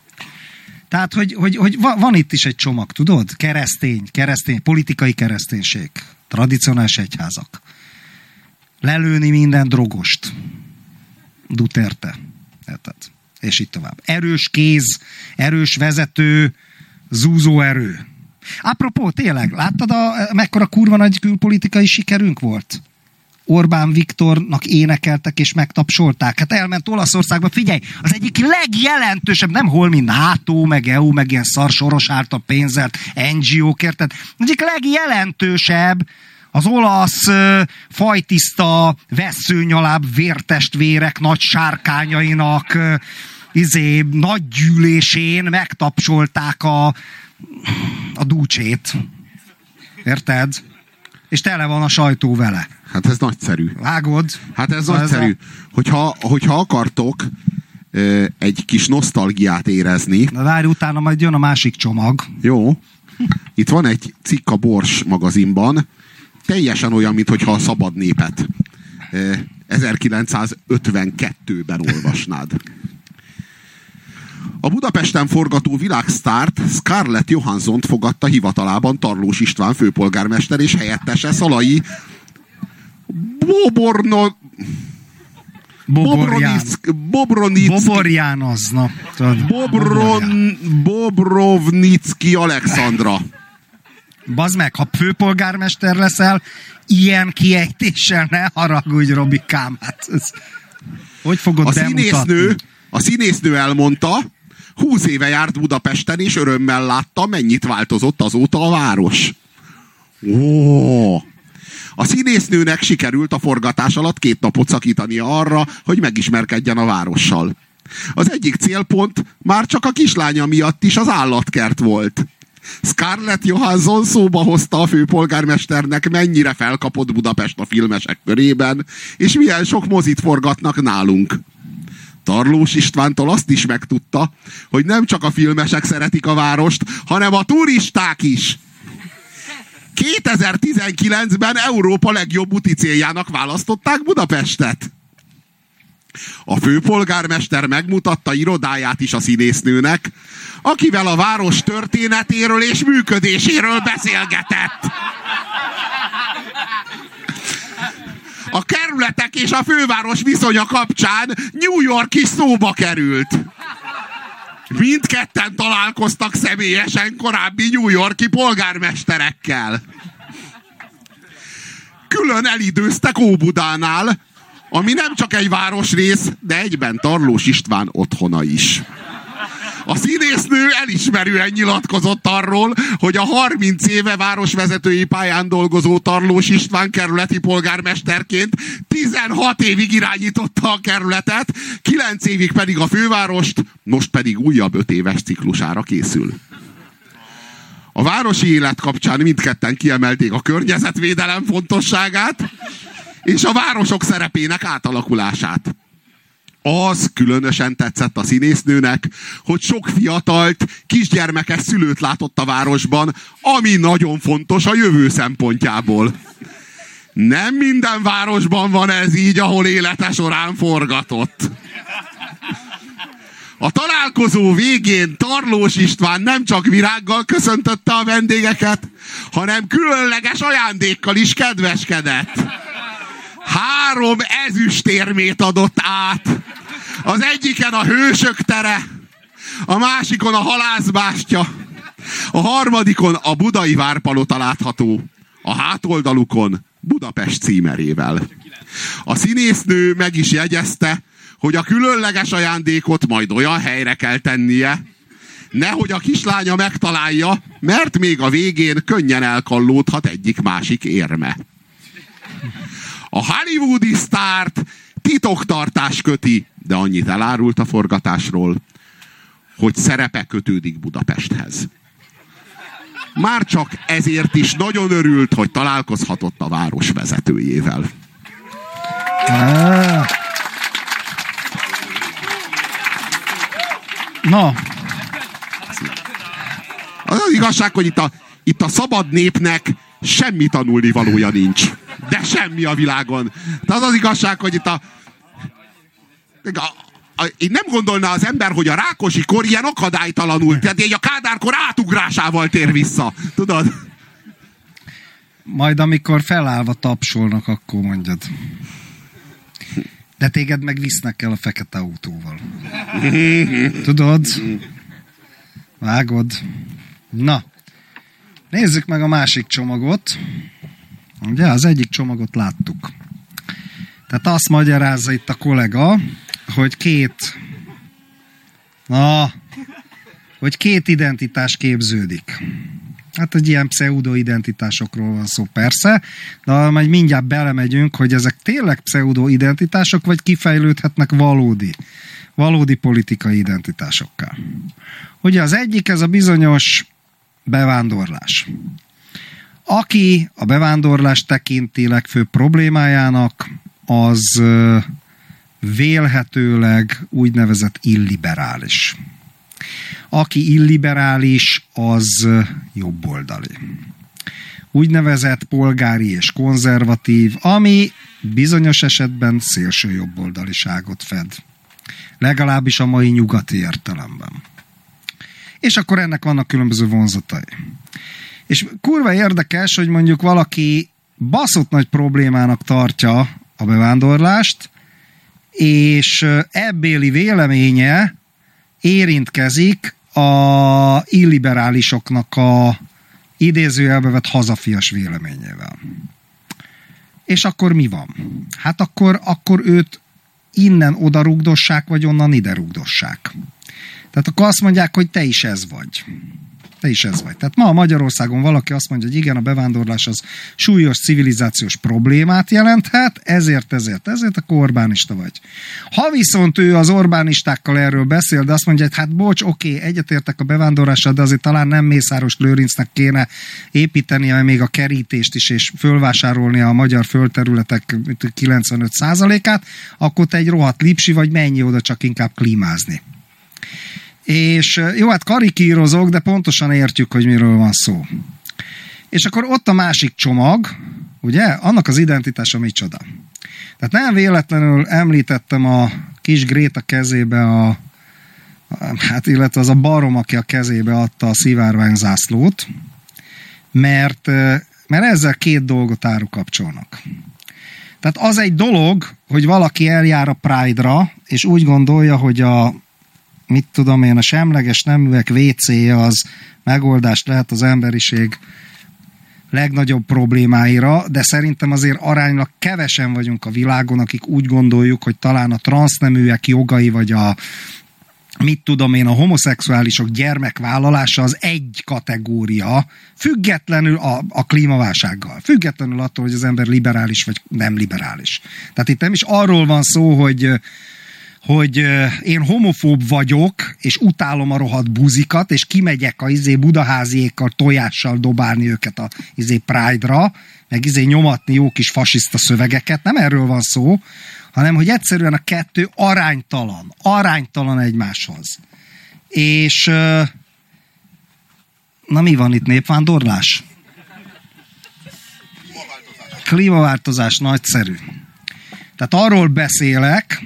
Tehát, hogy, hogy, hogy van itt is egy csomag, tudod? Keresztény, keresztény, politikai kereszténység, tradicionális egyházak. Lelőni minden drogost. Duterte. Érted? És itt tovább. Erős kéz, erős vezető, zúzó erő. Apropó, tényleg, láttad, a, mekkora kurva nagy külpolitikai sikerünk volt? Orbán Viktornak énekeltek és megtapsolták. Hát elment Olaszországba, figyelj, az egyik legjelentősebb, nem holmi NATO, meg EU, meg ilyen szarsoros által pénzelt NGO-k, érted? Egyik legjelentősebb az olasz uh, fajtiszta veszőnyaláb vértestvérek nagy sárkányainak uh, izé, nagy gyűlésén megtapsolták a, a dúcsét. Érted? És tele van a sajtó vele. Hát ez nagyszerű. Vágod? Hát ez szóval nagyszerű. Ez a... hogyha, hogyha akartok egy kis nosztalgiát érezni. Na várj, utána majd jön a másik csomag. Jó. Itt van egy cikk a Bors magazinban, teljesen olyan, mintha a szabad népet 1952-ben olvasnád. A Budapesten forgató világsztárt Scarlett Johansson fogadta hivatalában Tarlós István főpolgármester és helyettese Szalai Boborno... Boborján. Bobronicki. Boborjánozna. Bobron, Bobrovnicki Alexandra. Bazd meg, ha főpolgármester leszel, ilyen kiejtéssel ne haragudj, Robikám. Hát ez, hogy fogod a bemutatni? színésznő, a színésznő elmondta, húsz éve járt Budapesten, és örömmel látta, mennyit változott azóta a város. Ó! A színésznőnek sikerült a forgatás alatt két napot szakítania arra, hogy megismerkedjen a várossal. Az egyik célpont már csak a kislánya miatt is az állatkert volt. Scarlett Johansson szóba hozta a főpolgármesternek, mennyire felkapott Budapest a filmesek körében, és milyen sok mozit forgatnak nálunk. Tarlós Istvántól azt is megtudta, hogy nem csak a filmesek szeretik a várost, hanem a turisták is. 2019-ben Európa legjobb úti céljának választották Budapestet. A főpolgármester megmutatta irodáját is a színésznőnek, akivel a város történetéről és működéséről beszélgetett. A kerületek és a főváros viszonya kapcsán New York is szóba került. Mindketten találkoztak személyesen korábbi New Yorki polgármesterekkel. Külön elidőztek Óbudánál, ami nem csak egy városrész, de egyben Tarlós István otthona is. A színésznő elismerően nyilatkozott arról, hogy a 30 éve városvezetői pályán dolgozó Tarlós István kerületi polgármesterként 16 évig irányította a kerületet, 9 évig pedig a fővárost, most pedig újabb 5 éves ciklusára készül. A városi élet kapcsán mindketten kiemelték a környezetvédelem fontosságát, és a városok szerepének átalakulását. Az különösen tetszett a színésznőnek, hogy sok fiatalt, kisgyermekes szülőt látott a városban, ami nagyon fontos a jövő szempontjából. Nem minden városban van ez így, ahol élete során forgatott. A találkozó végén Tarlós István nem csak virággal köszöntötte a vendégeket, hanem különleges ajándékkal is kedveskedett három ezüstérmét adott át. Az egyiken a hősök tere, a másikon a halászbástya, a harmadikon a budai várpalota látható, a hátoldalukon Budapest címerével. A színésznő meg is jegyezte, hogy a különleges ajándékot majd olyan helyre kell tennie, nehogy a kislánya megtalálja, mert még a végén könnyen elkallódhat egyik-másik érme. A hollywoodi sztárt titoktartás köti, de annyit elárult a forgatásról, hogy szerepe kötődik Budapesthez. Már csak ezért is nagyon örült, hogy találkozhatott a város vezetőjével. Na. Az az igazság, hogy itt a, itt a szabad népnek semmi tanulni valója nincs. De semmi a világon. De az az igazság, hogy itt a, a, a én nem gondolná az ember, hogy a Rákosi kor ilyen akadálytalanul, tehát egy a Kádárkor átugrásával tér vissza. Tudod? Majd amikor felállva tapsolnak, akkor mondjad. De téged meg visznek el a fekete autóval. Tudod? Vágod? Na, nézzük meg a másik csomagot. Ugye, az egyik csomagot láttuk. Tehát azt magyarázza itt a kollega, hogy két na, hogy két identitás képződik. Hát egy ilyen pseudo-identitásokról van szó persze, de majd mindjárt belemegyünk, hogy ezek tényleg pseudo-identitások, vagy kifejlődhetnek valódi, valódi politikai identitásokká. Ugye az egyik, ez a bizonyos bevándorlás. Aki a bevándorlás tekinti legfőbb problémájának, az vélhetőleg úgynevezett illiberális. aki illiberális, az jobboldali. Úgynevezett polgári és konzervatív, ami bizonyos esetben szélső jobboldaliságot fed. Legalábbis a mai nyugati értelemben. És akkor ennek vannak különböző vonzatai. És kurva érdekes, hogy mondjuk valaki baszott nagy problémának tartja a bevándorlást, és ebbéli véleménye érintkezik a illiberálisoknak a idézőjelbe vett hazafias véleményével. És akkor mi van? Hát akkor, akkor őt innen oda rugdossák, vagy onnan ide rugdossák. Tehát akkor azt mondják, hogy te is ez vagy. Te is ez vagy. Tehát ma a Magyarországon valaki azt mondja, hogy igen, a bevándorlás az súlyos civilizációs problémát jelenthet, ezért, ezért, ezért, akkor Orbánista vagy. Ha viszont ő az Orbánistákkal erről beszél, de azt mondja, hogy hát bocs, oké, egyetértek a bevándorlással, de azért talán nem Mészáros Lőrincnek kéne építeni még a kerítést is, és fölvásárolni a magyar földterületek 95%-át, akkor te egy rohadt lipsi vagy, mennyi oda csak inkább klímázni. És jó, hát karikírozok, de pontosan értjük, hogy miről van szó. És akkor ott a másik csomag, ugye, annak az identitása micsoda. Tehát nem véletlenül említettem a kis Gréta kezébe a, hát illetve az a barom, aki a kezébe adta a szivárvány zászlót, mert, mert ezzel két dolgot árukapcsolnak. Tehát az egy dolog, hogy valaki eljár a Pride-ra, és úgy gondolja, hogy a mit tudom én, a semleges neműek wc az megoldást lehet az emberiség legnagyobb problémáira, de szerintem azért aránylag kevesen vagyunk a világon, akik úgy gondoljuk, hogy talán a transzneműek jogai, vagy a mit tudom én, a homoszexuálisok gyermekvállalása az egy kategória, függetlenül a, a klímaválsággal, függetlenül attól, hogy az ember liberális vagy nem liberális. Tehát itt nem is arról van szó, hogy hogy én homofób vagyok, és utálom a rohadt buzikat, és kimegyek a izé budaháziékkal tojással dobálni őket a izé Pride-ra, meg izé nyomatni jó kis fasiszta szövegeket, nem erről van szó, hanem hogy egyszerűen a kettő aránytalan, aránytalan egymáshoz. És na mi van itt, népvándorlás? Klímaváltozás nagyszerű. Tehát arról beszélek,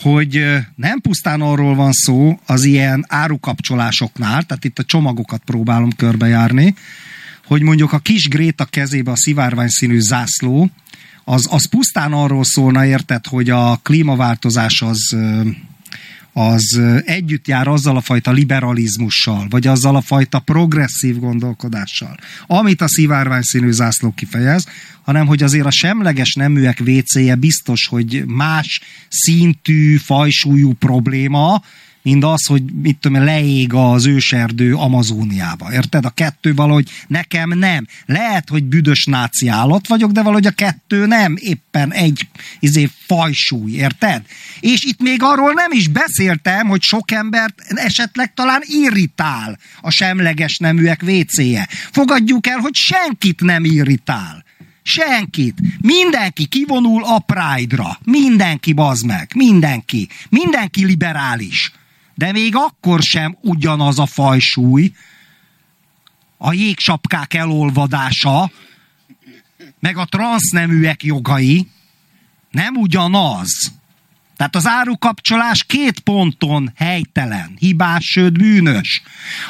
hogy nem pusztán arról van szó az ilyen árukapcsolásoknál, tehát itt a csomagokat próbálom körbejárni, hogy mondjuk a kis Gréta kezébe a szivárvány színű zászló, az, az pusztán arról szólna, érted, hogy a klímaváltozás az az együtt jár azzal a fajta liberalizmussal, vagy azzal a fajta progresszív gondolkodással, amit a szivárvány színű zászló kifejez, hanem hogy azért a semleges neműek WC-je biztos, hogy más szintű, fajsúlyú probléma, mint az, hogy mit tudom, leég az őserdő Amazóniába. Érted? A kettő valahogy nekem nem. Lehet, hogy büdös náci állat vagyok, de valahogy a kettő nem éppen egy izé, fajsúly. Érted? És itt még arról nem is beszéltem, hogy sok embert esetleg talán irritál a semleges neműek vécéje. Fogadjuk el, hogy senkit nem irritál. Senkit. Mindenki kivonul a Pride-ra. Mindenki bazd meg. Mindenki. Mindenki liberális de még akkor sem ugyanaz a fajsúly, a jégsapkák elolvadása, meg a transzneműek jogai nem ugyanaz. Tehát az árukapcsolás két ponton helytelen, hibás, sőt bűnös.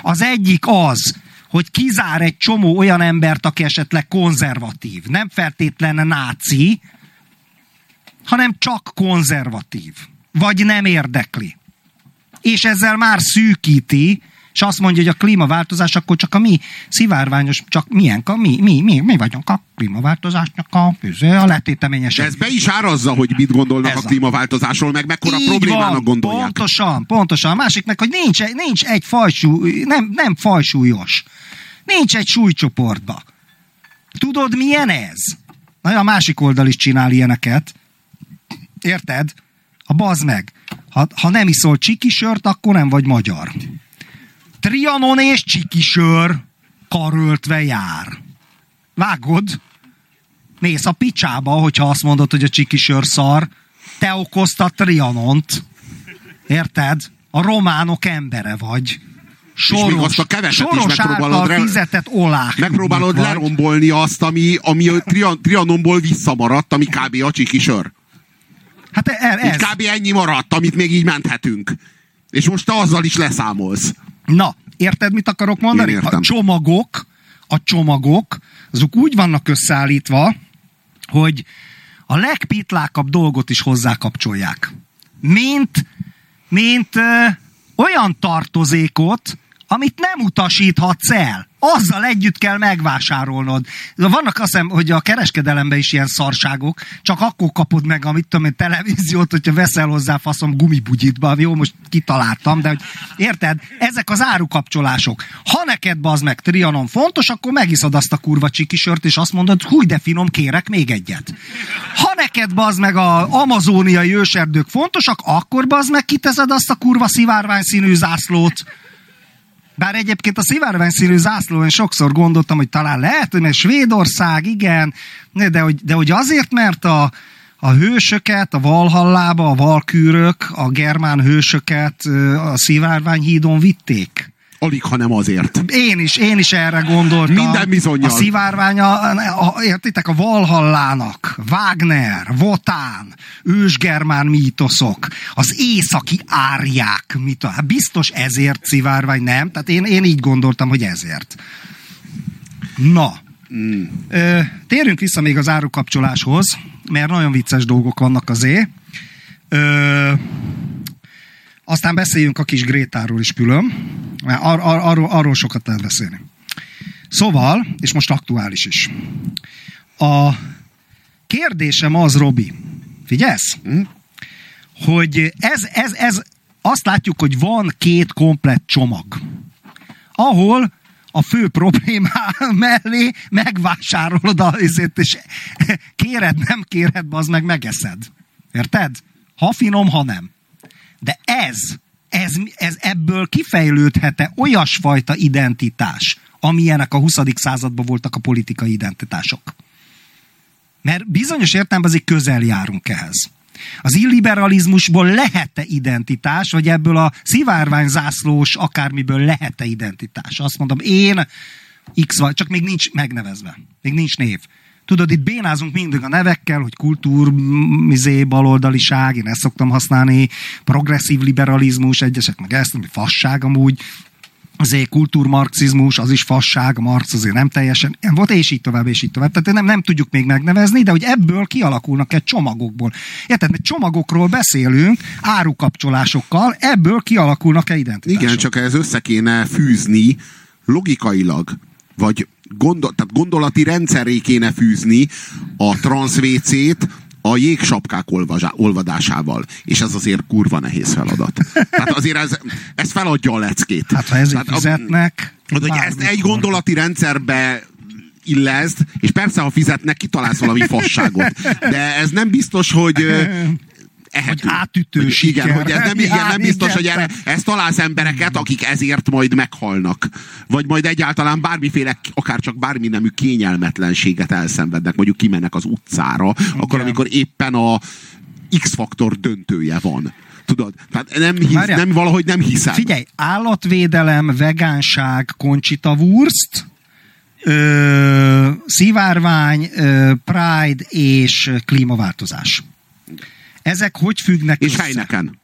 Az egyik az, hogy kizár egy csomó olyan embert, aki esetleg konzervatív. Nem feltétlen náci, hanem csak konzervatív. Vagy nem érdekli és ezzel már szűkíti, és azt mondja, hogy a klímaváltozás akkor csak a mi szivárványos, csak milyen, a mi, mi, mi, mi vagyunk a klímaváltozásnak a, a letéteményesek. Ez be is árazza, hogy mit gondolnak ez a klímaváltozásról, meg mekkora Így problémának van, gondolják. Pontosan, pontosan. A másik meg, hogy nincs, nincs egy fajsúly, nem, nem fajsúlyos. Nincs egy súlycsoportba. Tudod, milyen ez? Na, a másik oldal is csinál ilyeneket. Érted? A bazd meg. Ha, ha nem iszol csikisört, akkor nem vagy magyar. Trianon és csikisör karöltve jár. Vágod? Mész a picsába, hogyha azt mondod, hogy a csikisör szar. Te okoztad Trianont. Érted? A románok embere vagy. soros, és még azt a keveset is soros megpróbálod, fizetett olák. megpróbálod lerombolni azt, ami, ami a trian, trianonból visszamaradt, ami kb. a csiki sör. Hát e- Így ez. kb. ennyi maradt, amit még így menthetünk. És most te azzal is leszámolsz. Na, érted, mit akarok mondani? A csomagok, a csomagok, azok úgy vannak összeállítva, hogy a legpitlákabb dolgot is hozzákapcsolják. Mint, mint ö, olyan tartozékot, amit nem utasíthatsz el. Azzal együtt kell megvásárolnod. Vannak azt hiszem, hogy a kereskedelemben is ilyen szarságok, csak akkor kapod meg a mit tudom én, televíziót, hogyha veszel hozzá faszom gumibugyitba. Jó, most kitaláltam, de hogy érted? Ezek az árukapcsolások. Ha neked bazd meg Trianon fontos, akkor megiszod azt a kurva csikisört, és azt mondod, húj de finom, kérek még egyet. Ha neked bazd meg a amazóniai őserdők fontosak, akkor bazd meg kiteszed azt a kurva szivárvány színű zászlót. Bár egyébként a szivárvány színű zászló, sokszor gondoltam, hogy talán lehet, hogy mert Svédország, igen, de hogy, de hogy azért, mert a, a hősöket, a Valhallába, a Valkűrök, a germán hősöket a szivárványhídon vitték. Alig, ha nem azért. Én is, én is erre gondoltam. Minden bizonnyal. A szivárvány, a, a, értitek, a Valhallának, Wagner, Votán, ősgermán mítoszok, az északi árják, mit, hát biztos ezért szivárvány, nem? Tehát én, én így gondoltam, hogy ezért. Na, Mm. Ö, térjünk vissza még az árukapcsoláshoz, mert nagyon vicces dolgok vannak azért. Ö, aztán beszéljünk a kis Grétáról is külön, mert ar- ar- arról, arról sokat lehet beszélni. Szóval, és most aktuális is. A kérdésem az, Robi, figyelsz? Mm. Hogy ez, ez, ez, azt látjuk, hogy van két komplett csomag, ahol a fő problémá mellé megvásárolod a izét, és kéred, nem kéred, az meg megeszed. Érted? Ha finom, ha nem. De ez, ez, ez ebből kifejlődhet-e olyasfajta identitás, amilyenek a 20. században voltak a politikai identitások? Mert bizonyos értelemben azért közel járunk ehhez. Az illiberalizmusból lehet-e identitás, vagy ebből a szivárványzászlós akármiből lehet-e identitás? Azt mondom, én X vagy, csak még nincs megnevezve. Még nincs név. Tudod, itt bénázunk mindig a nevekkel, hogy kultúr, mizé, baloldaliság, én ezt szoktam használni, progresszív liberalizmus, egyesek meg ezt, ami fasság amúgy, azért kultúrmarxizmus, az is fasság, a Marx azért nem teljesen, volt és így tovább, és így tovább. Tehát nem, nem tudjuk még megnevezni, de hogy ebből kialakulnak egy csomagokból. Érted, mert csomagokról beszélünk, árukapcsolásokkal, ebből kialakulnak egy identitások. Igen, csak ez össze kéne fűzni logikailag, vagy gondol, tehát gondolati rendszerré kéne fűzni a transzvécét a jégsapkák olvadásával. És ez azért kurva nehéz feladat. Tehát azért ez, ez feladja a leckét. Hát ha ezért Tehát a- fizetnek... hogy ezt egy gondolati rendszerbe illezd, és persze, ha fizetnek, kitalálsz valami fasságot. De ez nem biztos, hogy ehető. Hogy átütő Hogy Igen, siker. hogy ez nem, igen, nem biztos, hogy erre, ez találsz embereket, akik ezért majd meghalnak. Vagy majd egyáltalán bármiféle, akár csak bármi nemű kényelmetlenséget elszenvednek, mondjuk kimennek az utcára, akkor amikor éppen a X-faktor döntője van. Tudod? Tehát nem, hisz, nem valahogy nem hiszem. Figyelj, állatvédelem, vegánság, Conchita Wurst, ö, szivárvány, ö, Pride és klímaváltozás. Ezek hogy függnek És össze? Heineken.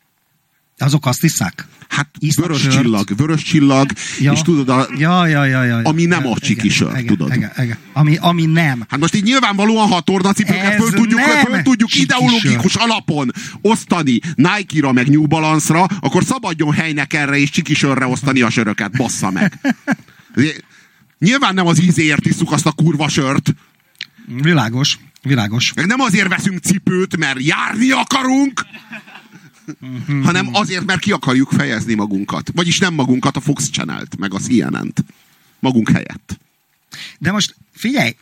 Azok azt hiszák? Hát Isznak vörös sört. csillag, vörös csillag, Ja. és tudod, a, Ja, ja, ja, ja. Ami nem ja, a csiki igen, sör, igen, tudod. Igen, igen. Ami, ami nem. Hát most így nyilvánvalóan, ha a tornacipőket föl tudjuk, föl tudjuk csiki ideológikus alapon osztani Nike-ra, meg New Balance-ra, akkor szabadjon helynek erre és csikisörre osztani a söröket, bassza meg. Nyilván nem az ízéért isszuk azt a kurva sört, Világos, világos. meg nem azért veszünk cipőt, mert járni akarunk, hanem azért, mert ki akarjuk fejezni magunkat. Vagyis nem magunkat, a Fox Channel-t, meg a CNN-t. Magunk helyett. De most figyelj,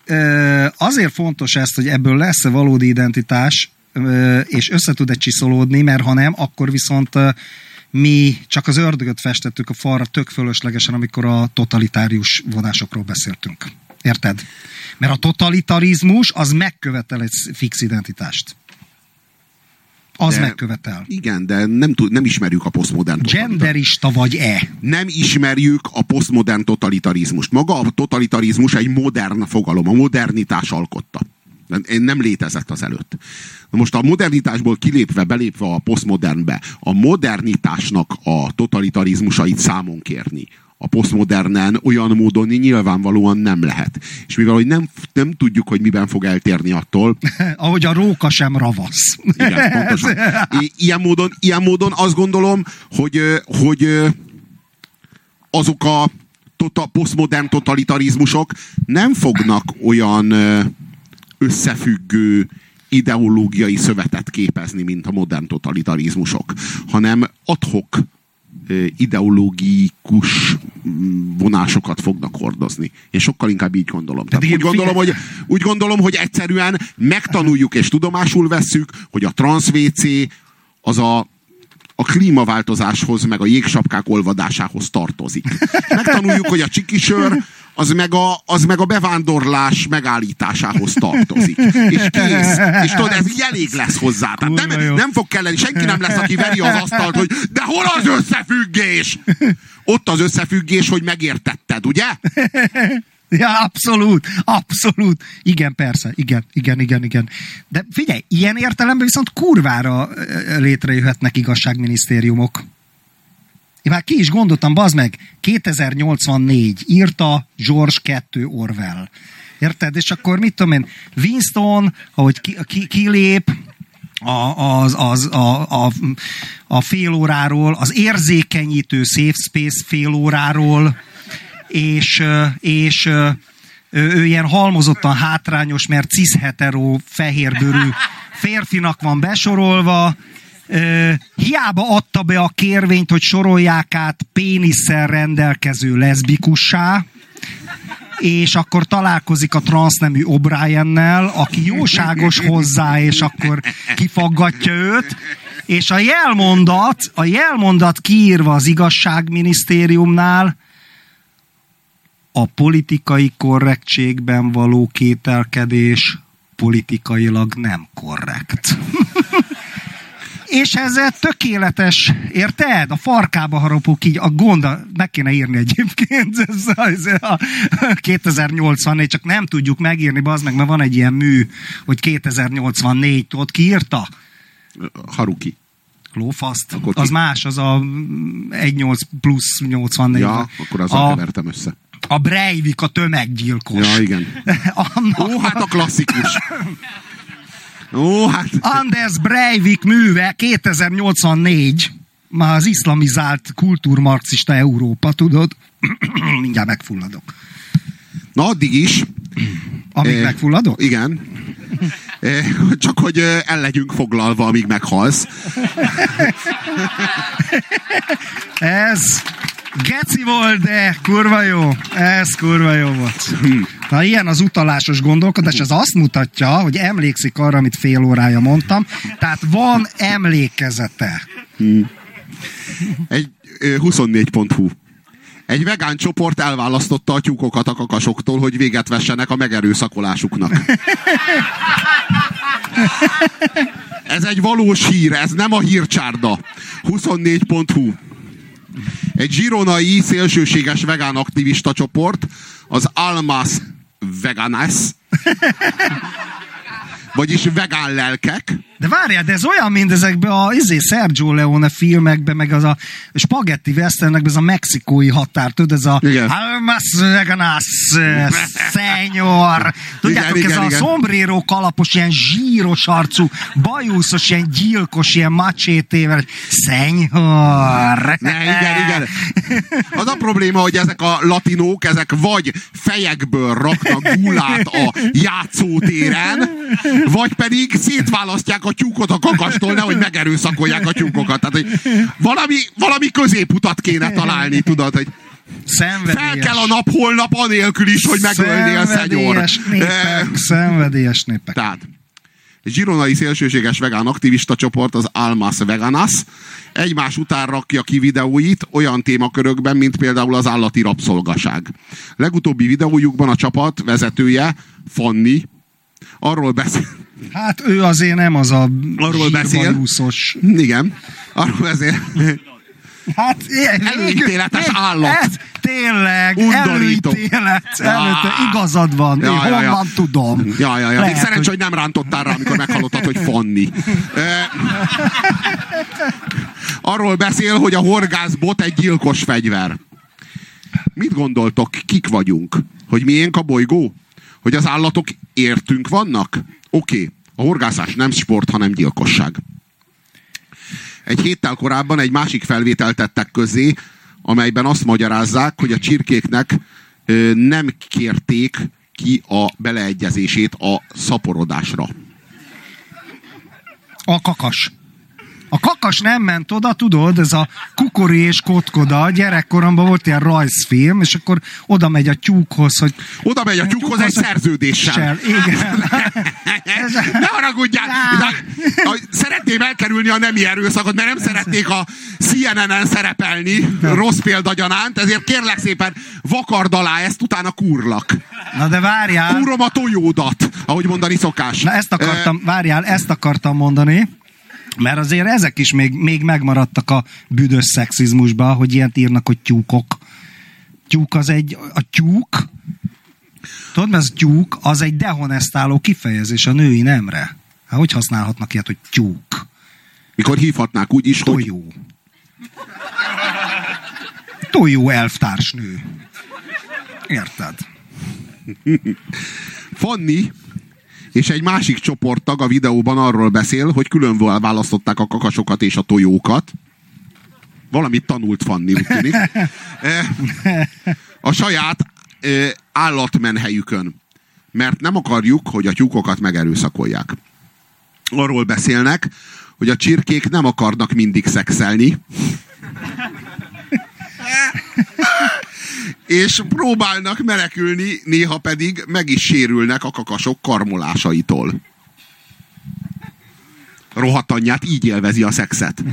azért fontos ezt, hogy ebből lesz-e valódi identitás, és össze tud-e csiszolódni, mert ha nem, akkor viszont mi csak az ördögöt festettük a falra tök fölöslegesen, amikor a totalitárius vonásokról beszéltünk. Érted? Mert a totalitarizmus az megkövetel egy fix identitást. Az De- megkövetel. Igen, de nem, tud, nem ismerjük a posztmodern. Genderista vagy-e? Nem ismerjük a posztmodern totalitarizmust. Maga a totalitarizmus egy modern fogalom, a modernitás alkotta. Nem létezett az előtt. Na most a modernitásból kilépve, belépve a posztmodernbe, a modernitásnak a totalitarizmusait számon kérni, a posztmodernen olyan módon nyilvánvalóan nem lehet. És mivel hogy nem, nem tudjuk, hogy miben fog eltérni attól, Ahogy a róka sem ravasz. igen, pontosan. I- Ilyen módon, ilyen módon azt gondolom, hogy, hogy azok a tota, posztmodern totalitarizmusok nem fognak olyan összefüggő ideológiai szövetet képezni, mint a modern totalitarizmusok, hanem adhok ideológikus mm, vonásokat fognak hordozni. Én sokkal inkább így gondolom. Tehát úgy gondolom, hogy, úgy gondolom, hogy egyszerűen megtanuljuk és tudomásul vesszük, hogy a transz-WC az a, a klímaváltozáshoz, meg a jégsapkák olvadásához tartozik. Megtanuljuk, hogy a csikisör az meg a, az meg a bevándorlás megállításához tartozik. És kész. És tudod, ez így elég lesz hozzá. Tehát nem, nem fog kelleni, senki nem lesz, aki veri az asztalt, hogy de hol az összefüggés? Ott az összefüggés, hogy megértetted, ugye? Ja, abszolút, abszolút. Igen, persze, igen, igen, igen, igen. De figyelj, ilyen értelemben viszont kurvára létrejöhetnek igazságminisztériumok. Én már ki is gondoltam, bazd meg, 2084 írta George 2 Orwell. Érted? És akkor mit tudom én, Winston, ahogy ki, ki, kilép, a, az, az, a, a, a fél óráról, az érzékenyítő safe space fél óráról, és, és ő, ő ilyen halmozottan hátrányos, mert cis-hetero, fehérbőrű férfinak van besorolva, Hiába adta be a kérvényt, hogy sorolják át pénisszel rendelkező leszbikussá, és akkor találkozik a transznemű O'Briennel, aki jóságos hozzá, és akkor kifaggatja őt, és a jelmondat, a jelmondat kiírva az igazságminisztériumnál, a politikai korrektségben való kételkedés politikailag nem korrekt. És ez tökéletes, érted? A farkába harapok így, a gond, meg kéne írni egyébként, ez ez a 2084, csak nem tudjuk megírni, az meg, mert van egy ilyen mű, hogy 2084, tudod, ki írta? Haruki. Lófaszt. Akkor ki- Az más, az a 1,8 plusz 84. Ja, akkor azzal a, kevertem össze. a Breivik, a tömeggyilkos. Ja, igen. Annak, Ó, hát a klasszikus. Ó, hát... Anders Breivik műve 2084, már az iszlamizált kultúrmarxista Európa, tudod? Mindjárt megfulladok. Na, addig is. Amíg Eh, megfulladok? Igen. Eh, Csak hogy eh, el legyünk foglalva, amíg meghalsz. Ez geci volt, de kurva jó. Ez kurva jó volt. Na ilyen az utalásos gondolkodás, ez azt mutatja, hogy emlékszik arra, amit fél órája mondtam. Tehát van emlékezete. Egy ö, 24.hu. Egy vegán csoport elválasztotta a tyúkokat a kakasoktól, hogy véget vessenek a megerőszakolásuknak. Ez egy valós hír, ez nem a hírcsárda. 24.hu. Egy zsironai szélsőséges vegán aktivista csoport, az Almas Veganes, vagyis vegán lelkek, De várjál, de ez olyan, mint ezekben a izé, Sergio Leone filmekben, meg az a spagetti westernekben, ez a mexikói határ, tudod, ez a. Almas veganas, szenyor. Tudjátok, Igen, ez igen, a igen. szombréró kalapos, ilyen zsíros arcú, bajuszos, ilyen gyilkos, ilyen macsétével, szenyor. Ne, igen, igen. Az a probléma, hogy ezek a latinók, ezek vagy fejekből raknak gulát a játszótéren, vagy pedig szétválasztják a tyúkot a kakastól, nehogy megerőszakolják a tyúkokat. Tehát, hogy valami, valami középutat kéne találni, tudod, hogy Szenvedélyes. fel kell a nap holnap anélkül is, hogy megölnél, szenyor. Szenvedélyes Eh, népek, szenvedélyes népek. Tehát, egy zsironai szélsőséges vegán aktivista csoport, az Almas Veganas, egymás után rakja ki videóit olyan témakörökben, mint például az állati rabszolgaság. Legutóbbi videójukban a csapat vezetője, Fanni, arról beszél, Hát ő azért nem az a Arról beszél. úszos. igen, arról beszél, Hát ilyen- Előítéletes még- állat. Ez, tényleg, Undorító. előítélet, előtte, igazad van, Ja, én ja, ja. honnan tudom. Ja, ja, ja. Még Lehet, szerencsé, hogy nem rántottál rá, amikor meghallottad, hogy Fanni. Arról beszél, hogy a horgászbot egy gyilkos fegyver. Mit gondoltok, kik vagyunk? Hogy miénk a bolygó? Hogy az állatok értünk vannak? Oké, okay. a horgászás nem sport, hanem gyilkosság. Egy héttel korábban egy másik felvételt tettek közzé, amelyben azt magyarázzák, hogy a csirkéknek nem kérték ki a beleegyezését a szaporodásra. A kakas. A kakas nem ment oda, tudod, ez a kukori és kotkoda, gyerekkoromban volt ilyen rajzfilm, és akkor oda megy a tyúkhoz, hogy Oda megy a tyúkhoz egy szerződéssel. Sel, igen. Ne haragudjál! De- Szeretném elkerülni a nemi erőszakot, mert nem szeretnék a CNN-en szerepelni rossz példagyanánt, ezért kérlek szépen vakard alá ezt, utána kurlak. Na de várjál, Kúrom a tojódat, ahogy mondani szokás. na ezt akartam, várjál, ezt akartam mondani, mert azért ezek is még, még megmaradtak a büdös szexizmusba, hogy ilyet írnak, hogy tyúkok. Tyúk az egy, a tyúk, tudod, mert az tyúk, az egy dehonestáló kifejezés a női nemre. Hát hogy használhatnak ilyet, hogy tyúk? Mikor hívhatnák úgy is, hogy Tojó. Tojó elvtársnő. Érted? Fanni és egy másik csoporttag a videóban arról beszél, hogy külön választották a kakasokat és a tojókat. Valamit tanult Fanni, úgy tűnik. Eh, A saját eh, állatmenhelyükön. Mert nem akarjuk, hogy a tyúkokat megerőszakolják. Arról beszélnek, hogy a csirkék nem akarnak mindig szexelni. és próbálnak menekülni, néha pedig meg is sérülnek a kakasok karmolásaitól. Rohadt anyját így élvezi a szexet.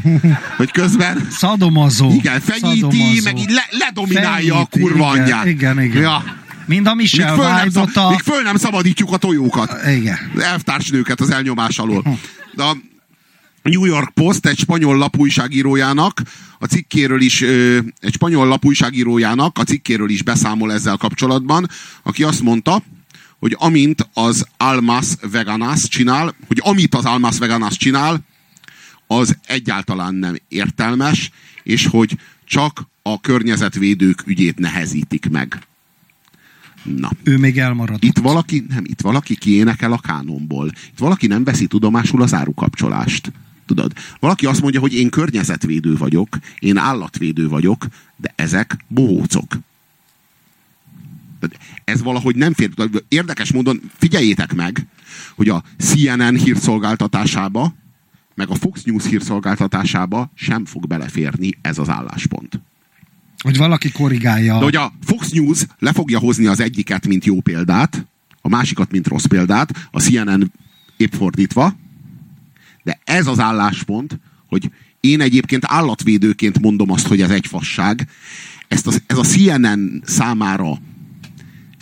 Hogy közben Szadomazó. igen, fenyíti, Szadomazó. meg így le, ledominálja a Fenyíti, kurva igen, anyját. Igen, igen. Ja. Mind a Michel föl, nem szab, a... míg föl nem szabadítjuk a tojókat. Igen. Elvtársnőket az elnyomás alól. De a New York Post egy spanyol lapújságírójának a cikkéről is, egy spanyol lapújságírójának a cikkéről is beszámol ezzel kapcsolatban, aki azt mondta, hogy amint az Almas Veganas csinál, hogy amit az Almas Veganas csinál, az egyáltalán nem értelmes, és hogy csak a környezetvédők ügyét nehezítik meg. Na. Ő még elmaradt. Itt valaki, nem, itt valaki kiénekel a kánonból. Itt valaki nem veszi tudomásul az árukapcsolást. Tudod? Valaki azt mondja, hogy én környezetvédő vagyok, én állatvédő vagyok, de ezek bohócok. Ez valahogy nem fér. Érdekes módon figyeljétek meg, hogy a CNN hírszolgáltatásába, meg a Fox News hírszolgáltatásába sem fog beleférni ez az álláspont. Hogy valaki korrigálja. De hogy a Fox News le fogja hozni az egyiket, mint jó példát, a másikat, mint rossz példát, a CNN épp fordítva, de ez az álláspont, hogy én egyébként állatvédőként mondom azt, hogy ez egy fasság, ezt az, ez a CNN számára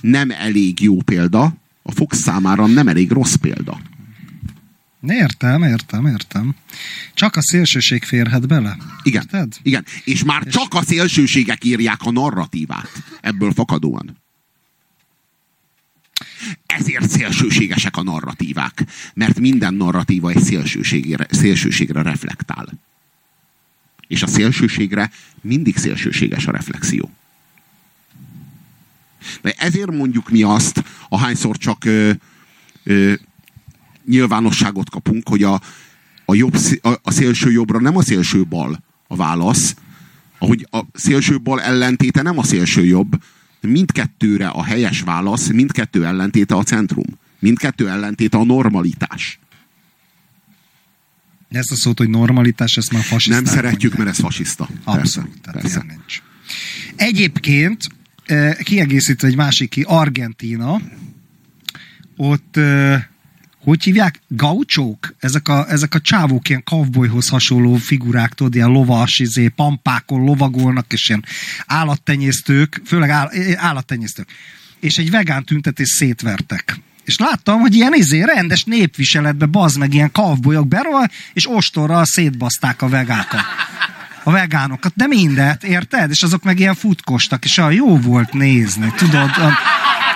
nem elég jó példa, a Fox számára nem elég rossz példa. Értem, értem, értem. Csak a szélsőség férhet bele. Igen, Érted? igen. És már csak a szélsőségek írják a narratívát ebből fakadóan. Ezért szélsőségesek a narratívák. Mert minden narratíva egy szélsőségre, szélsőségre reflektál. És a szélsőségre mindig szélsőséges a reflexió. De ezért mondjuk mi azt, ahányszor csak ö, ö, nyilvánosságot kapunk, hogy a, a, jobb, a, a szélső jobbra nem a szélső bal a válasz, ahogy a szélső bal ellentéte nem a szélső jobb, mindkettőre a helyes válasz, mindkettő ellentéte a centrum. Mindkettő ellentéte a normalitás. Ezt a szót, hogy normalitás, ezt már fasiszták Nem szeretjük, mondják. mert ez fasiszta. Abszolút, persze, persze. nincs. Egyébként eh, kiegészítve egy másik ki, Argentína, ott eh, hogy hívják? Gaucsók? Ezek a, ezek a csávók ilyen cowboyhoz hasonló figurák, tudod, ilyen lovas, izé, pampákon lovagolnak, és ilyen állattenyésztők, főleg áll, állattenyésztők. És egy vegán tüntetés szétvertek. És láttam, hogy ilyen izé, rendes népviseletbe bazd meg ilyen kavbolyok berol, és ostorral szétbaszták a vegákat. A vegánokat, de mindet, érted? És azok meg ilyen futkostak, és olyan jó volt nézni, tudod? Olyan,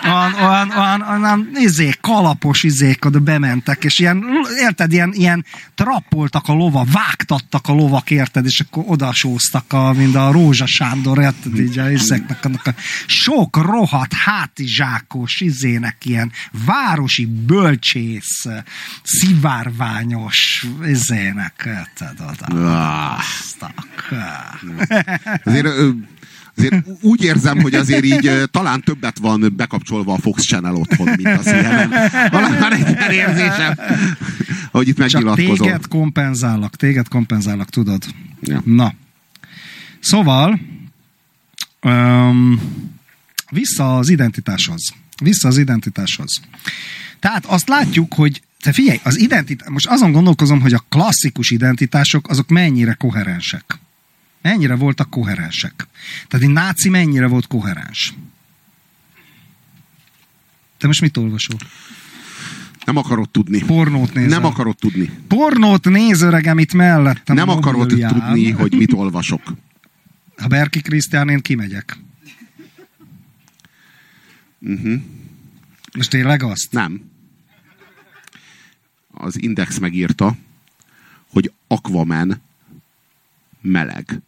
olyan, olyan, olyan, olyan izé, kalapos izék oda bementek, és ilyen, érted, ilyen, ilyen trappoltak a lova, vágtattak a lovak, érted, és akkor odasóztak, a, mint a Rózsa Sándor, érted, így a izéknek, annak a sok rohadt hátizsákos izének ilyen városi bölcsész, szivárványos izének, érted, oda. Ah. Aztak. Azért, ö, azért úgy érzem, hogy azért így talán többet van bekapcsolva a Fox Channel otthon, mint a CNN. Valami van egy ilyen érzésem, hogy itt Csak megnyilatkozol. téged kompenzállak, téged kompenzállak, tudod. Ja. Na. Szóval, um, vissza az identitáshoz. Vissza az identitáshoz. Tehát azt látjuk, hogy te figyelj, az identitás, most azon gondolkozom, hogy a klasszikus identitások azok mennyire koherensek. Mennyire voltak koherensek. Tehát egy náci mennyire volt koherens. Te most mit olvasol? Nem akarod tudni. Pornót nézel. Nem akarod tudni. Pornót néz öregem itt mellettem. Nem akarod mobilján. tudni, hogy mit olvasok. Ha Berki Krisztián, én kimegyek. Uh-huh. Most tényleg azt? Nem. Az Index megírta, hogy Aquaman meleg.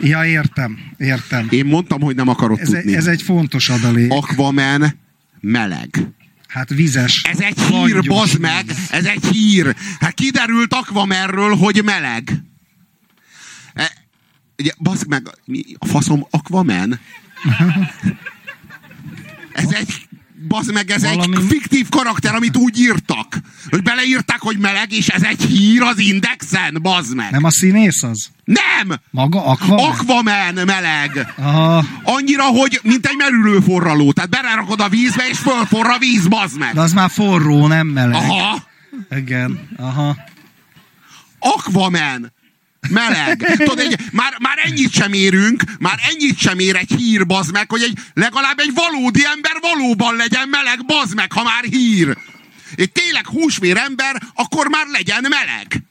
Ja, értem, értem. Én mondtam, hogy nem akarod Ez, tudni. egy, ez egy fontos adalék. Aquaman meleg. Hát vizes. Ez egy hír, bazd meg! Ez egy hír! Hát kiderült Aquamanről, hogy meleg. E, ugye, bazd meg, mi, a faszom Aquaman? Ez egy, bazd meg, ez Valami- egy fiktív karakter, amit úgy írtak. Hogy beleírták, hogy meleg, és ez egy hír az Indexen, bazd meg. Nem a színész az? Nem! Maga Aquaman? Aquaman meleg. Aha, Annyira, hogy mint egy merülő forraló. Tehát belerakod a vízbe, és fölforra a víz, bazd meg. de az már forró, nem meleg. Aha. Igen, aha. Aquaman. Meleg. Tudod, egy, már, már ennyit sem érünk, már ennyit sem ér egy hír, bazd meg, hogy egy, legalább egy valódi ember valóban legyen meleg, bazd meg, ha már hír. Egy tényleg húsvér ember, akkor már legyen meleg.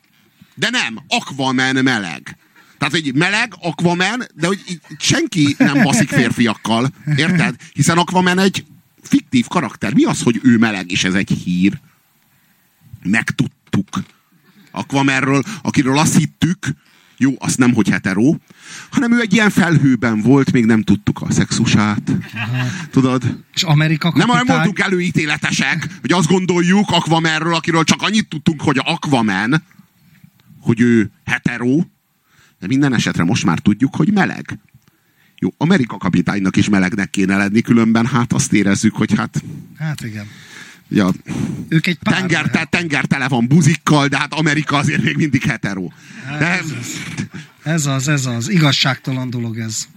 De nem, Aquaman meleg. Tehát, hogy meleg, Aquaman, de hogy senki nem baszik férfiakkal. Érted? Hiszen Aquaman egy fiktív karakter. Mi az, hogy ő meleg, és ez egy hír? Megtudtuk. Aquamanről, akiről azt hittük, jó, azt nem, hogy hetero, hanem ő egy ilyen felhőben volt, még nem tudtuk a szexusát. Tudod? És Amerika Nem kapitány... olyan voltunk előítéletesek, hogy azt gondoljuk Aquamanről, akiről csak annyit tudtunk, hogy Aquaman, hogy ő hetero, de minden esetre most már tudjuk, hogy meleg. Jó, Amerika kapitánynak is melegnek kéne lenni, különben hát azt érezzük, hogy hát Hát igen. Ja, Ők egy pár... tenger, te, tenger tele van buzikkal, de hát Amerika azért még mindig hetero. De, Ez az, ez az. Igazságtalan dolog ez.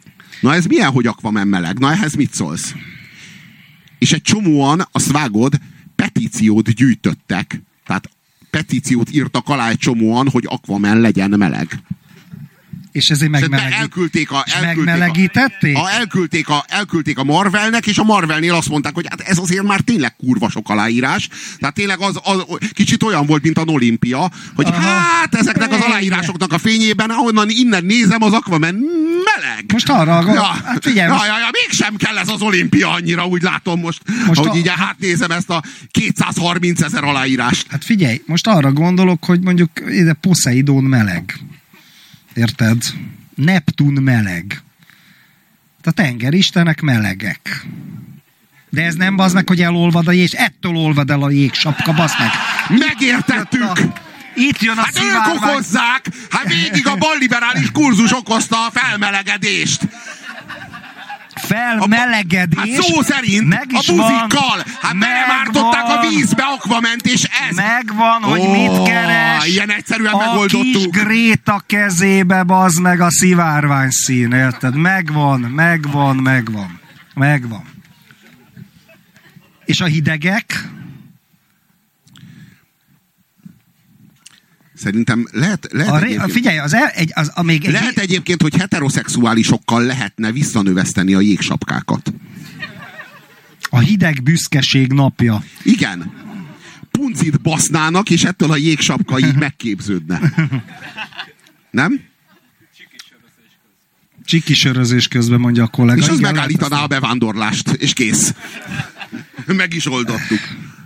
na ez milyen, hogy Aquaman meleg? Na ehhez mit szólsz? És egy csomóan, azt vágod, petíciót gyűjtöttek. Tehát petíciót írtak alá egy csomóan, hogy Aquaman legyen meleg. És ezért És megmelegít... elküldték a, És elküldték megmelegítették? A, a, elküldték, a, elküldték a Marvelnek, és a Marvelnél azt mondták, hogy hát ez azért már tényleg kurva sok aláírás. Tehát tényleg az, az kicsit olyan volt, mint a Olimpia, hogy Aha. hát ezeknek az aláírásoknak a fényében, ahonnan innen nézem, az Aquaman meleg. Most arra, Ja, hát figyelj, ja, most, ja, ja, mégsem kell ez az olimpia annyira, úgy látom most, most ahogy a- így hátnézem ezt a 230 ezer aláírást. hát figyelj, most arra gondolok, hogy mondjuk ide Poseidon meleg. Érted? Neptun meleg. A tengeristenek melegek. De ez nem az meg, hogy elolvad a jég, ettől olvad el a jégsapka, basz meg. Megértettük! Itt jön a Hát ők szivárvány. okozzák! Hát végig a balliberális kurzus okozta a felmelegedést! Felmelegedés. Hát szó szerint meg a is van, buzikkal! Hát belemártották a vízbe Aquament, és ez... Megvan, hogy Ó, mit keres. ilyen egyszerűen a kis megoldottuk. Gréta kezébe bazd meg a szivárvány szín, érted? Megvan, megvan, megvan. Megvan. És a hidegek? Szerintem lehet, lehet, A, egyébként, figyelj, az, el, egy, az a még egy, lehet egyébként, hogy heteroszexuálisokkal lehetne visszanöveszteni a jégsapkákat. a A hideg büszkeség napja. Igen. Puncit basznának, és ettől a jégsapka így megképződne. Nem? Csikisörözés közben mondja a kollega. És az Igen, megállítaná a bevándorlást, és kész. Meg is oldottuk.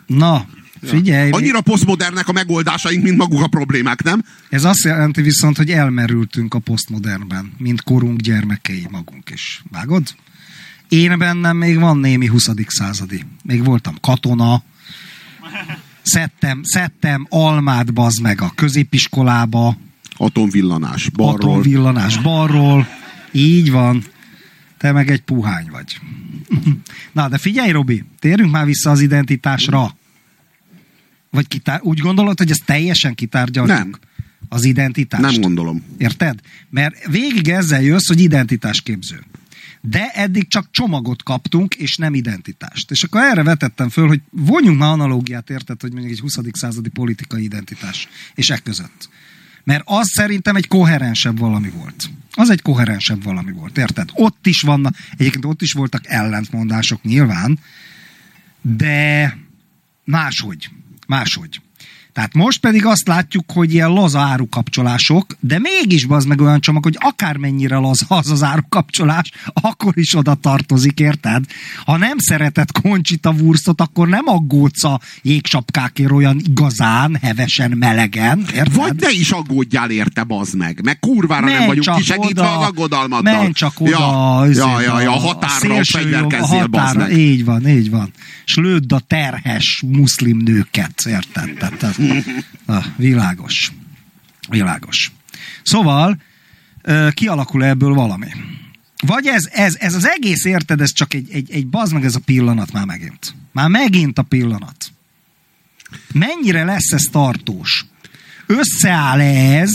Na, figyelj. Annyira posztmodernek a megoldásaink, mint maguk a problémák, nem? Ez azt jelenti viszont, hogy elmerültünk a posztmodernben, mint korunk gyermekei magunk is. Vágod? Én bennem még van némi 20. századi. Még voltam katona, szedtem, szedtem almát bazd meg a középiskolába, Atomvillanás balról. atomvillanás balról. Így van. Te meg egy puhány vagy. Na, de figyelj, Robi, térjünk már vissza az identitásra. Vagy kitár... úgy gondolod, hogy ezt teljesen kitárgyaljuk? Nem. Az identitást? Nem gondolom. Érted? Mert végig ezzel jössz, hogy identitásképző. De eddig csak csomagot kaptunk, és nem identitást. És akkor erre vetettem föl, hogy vonjunk már analógiát, érted, hogy mondjuk egy 20. századi politikai identitás, és e között. Mert az szerintem egy koherensebb valami volt. Az egy koherensebb valami volt, érted? Ott is vannak, egyébként ott is voltak ellentmondások nyilván, de máshogy. Máshogy. Tehát most pedig azt látjuk, hogy ilyen laza árukapcsolások, de mégis az meg olyan csomag, hogy akármennyire laza az az árukapcsolás, akkor is oda tartozik, érted? Ha nem szereted Conchita Wurstot, akkor nem aggódsz a jégsapkákért olyan igazán, hevesen, melegen, érted? Vagy ne is aggódjál érte, bazd meg. Meg kurvára Menj nem vagyunk kisegítve oda, az aggodalmaddal. Menj csak oda. Ja, azért ja, ja, ja, a határra jobb- fegyverkezzél, a bazd meg. Így van, így van. És lőd a terhes muszlim nőket, érted? Tehát, ah, világos. Világos. Szóval kialakul ebből valami. Vagy ez, ez, ez az egész, érted, ez csak egy, egy, egy bazd meg ez a pillanat már megint. Már megint a pillanat. Mennyire lesz ez tartós? Összeáll ez,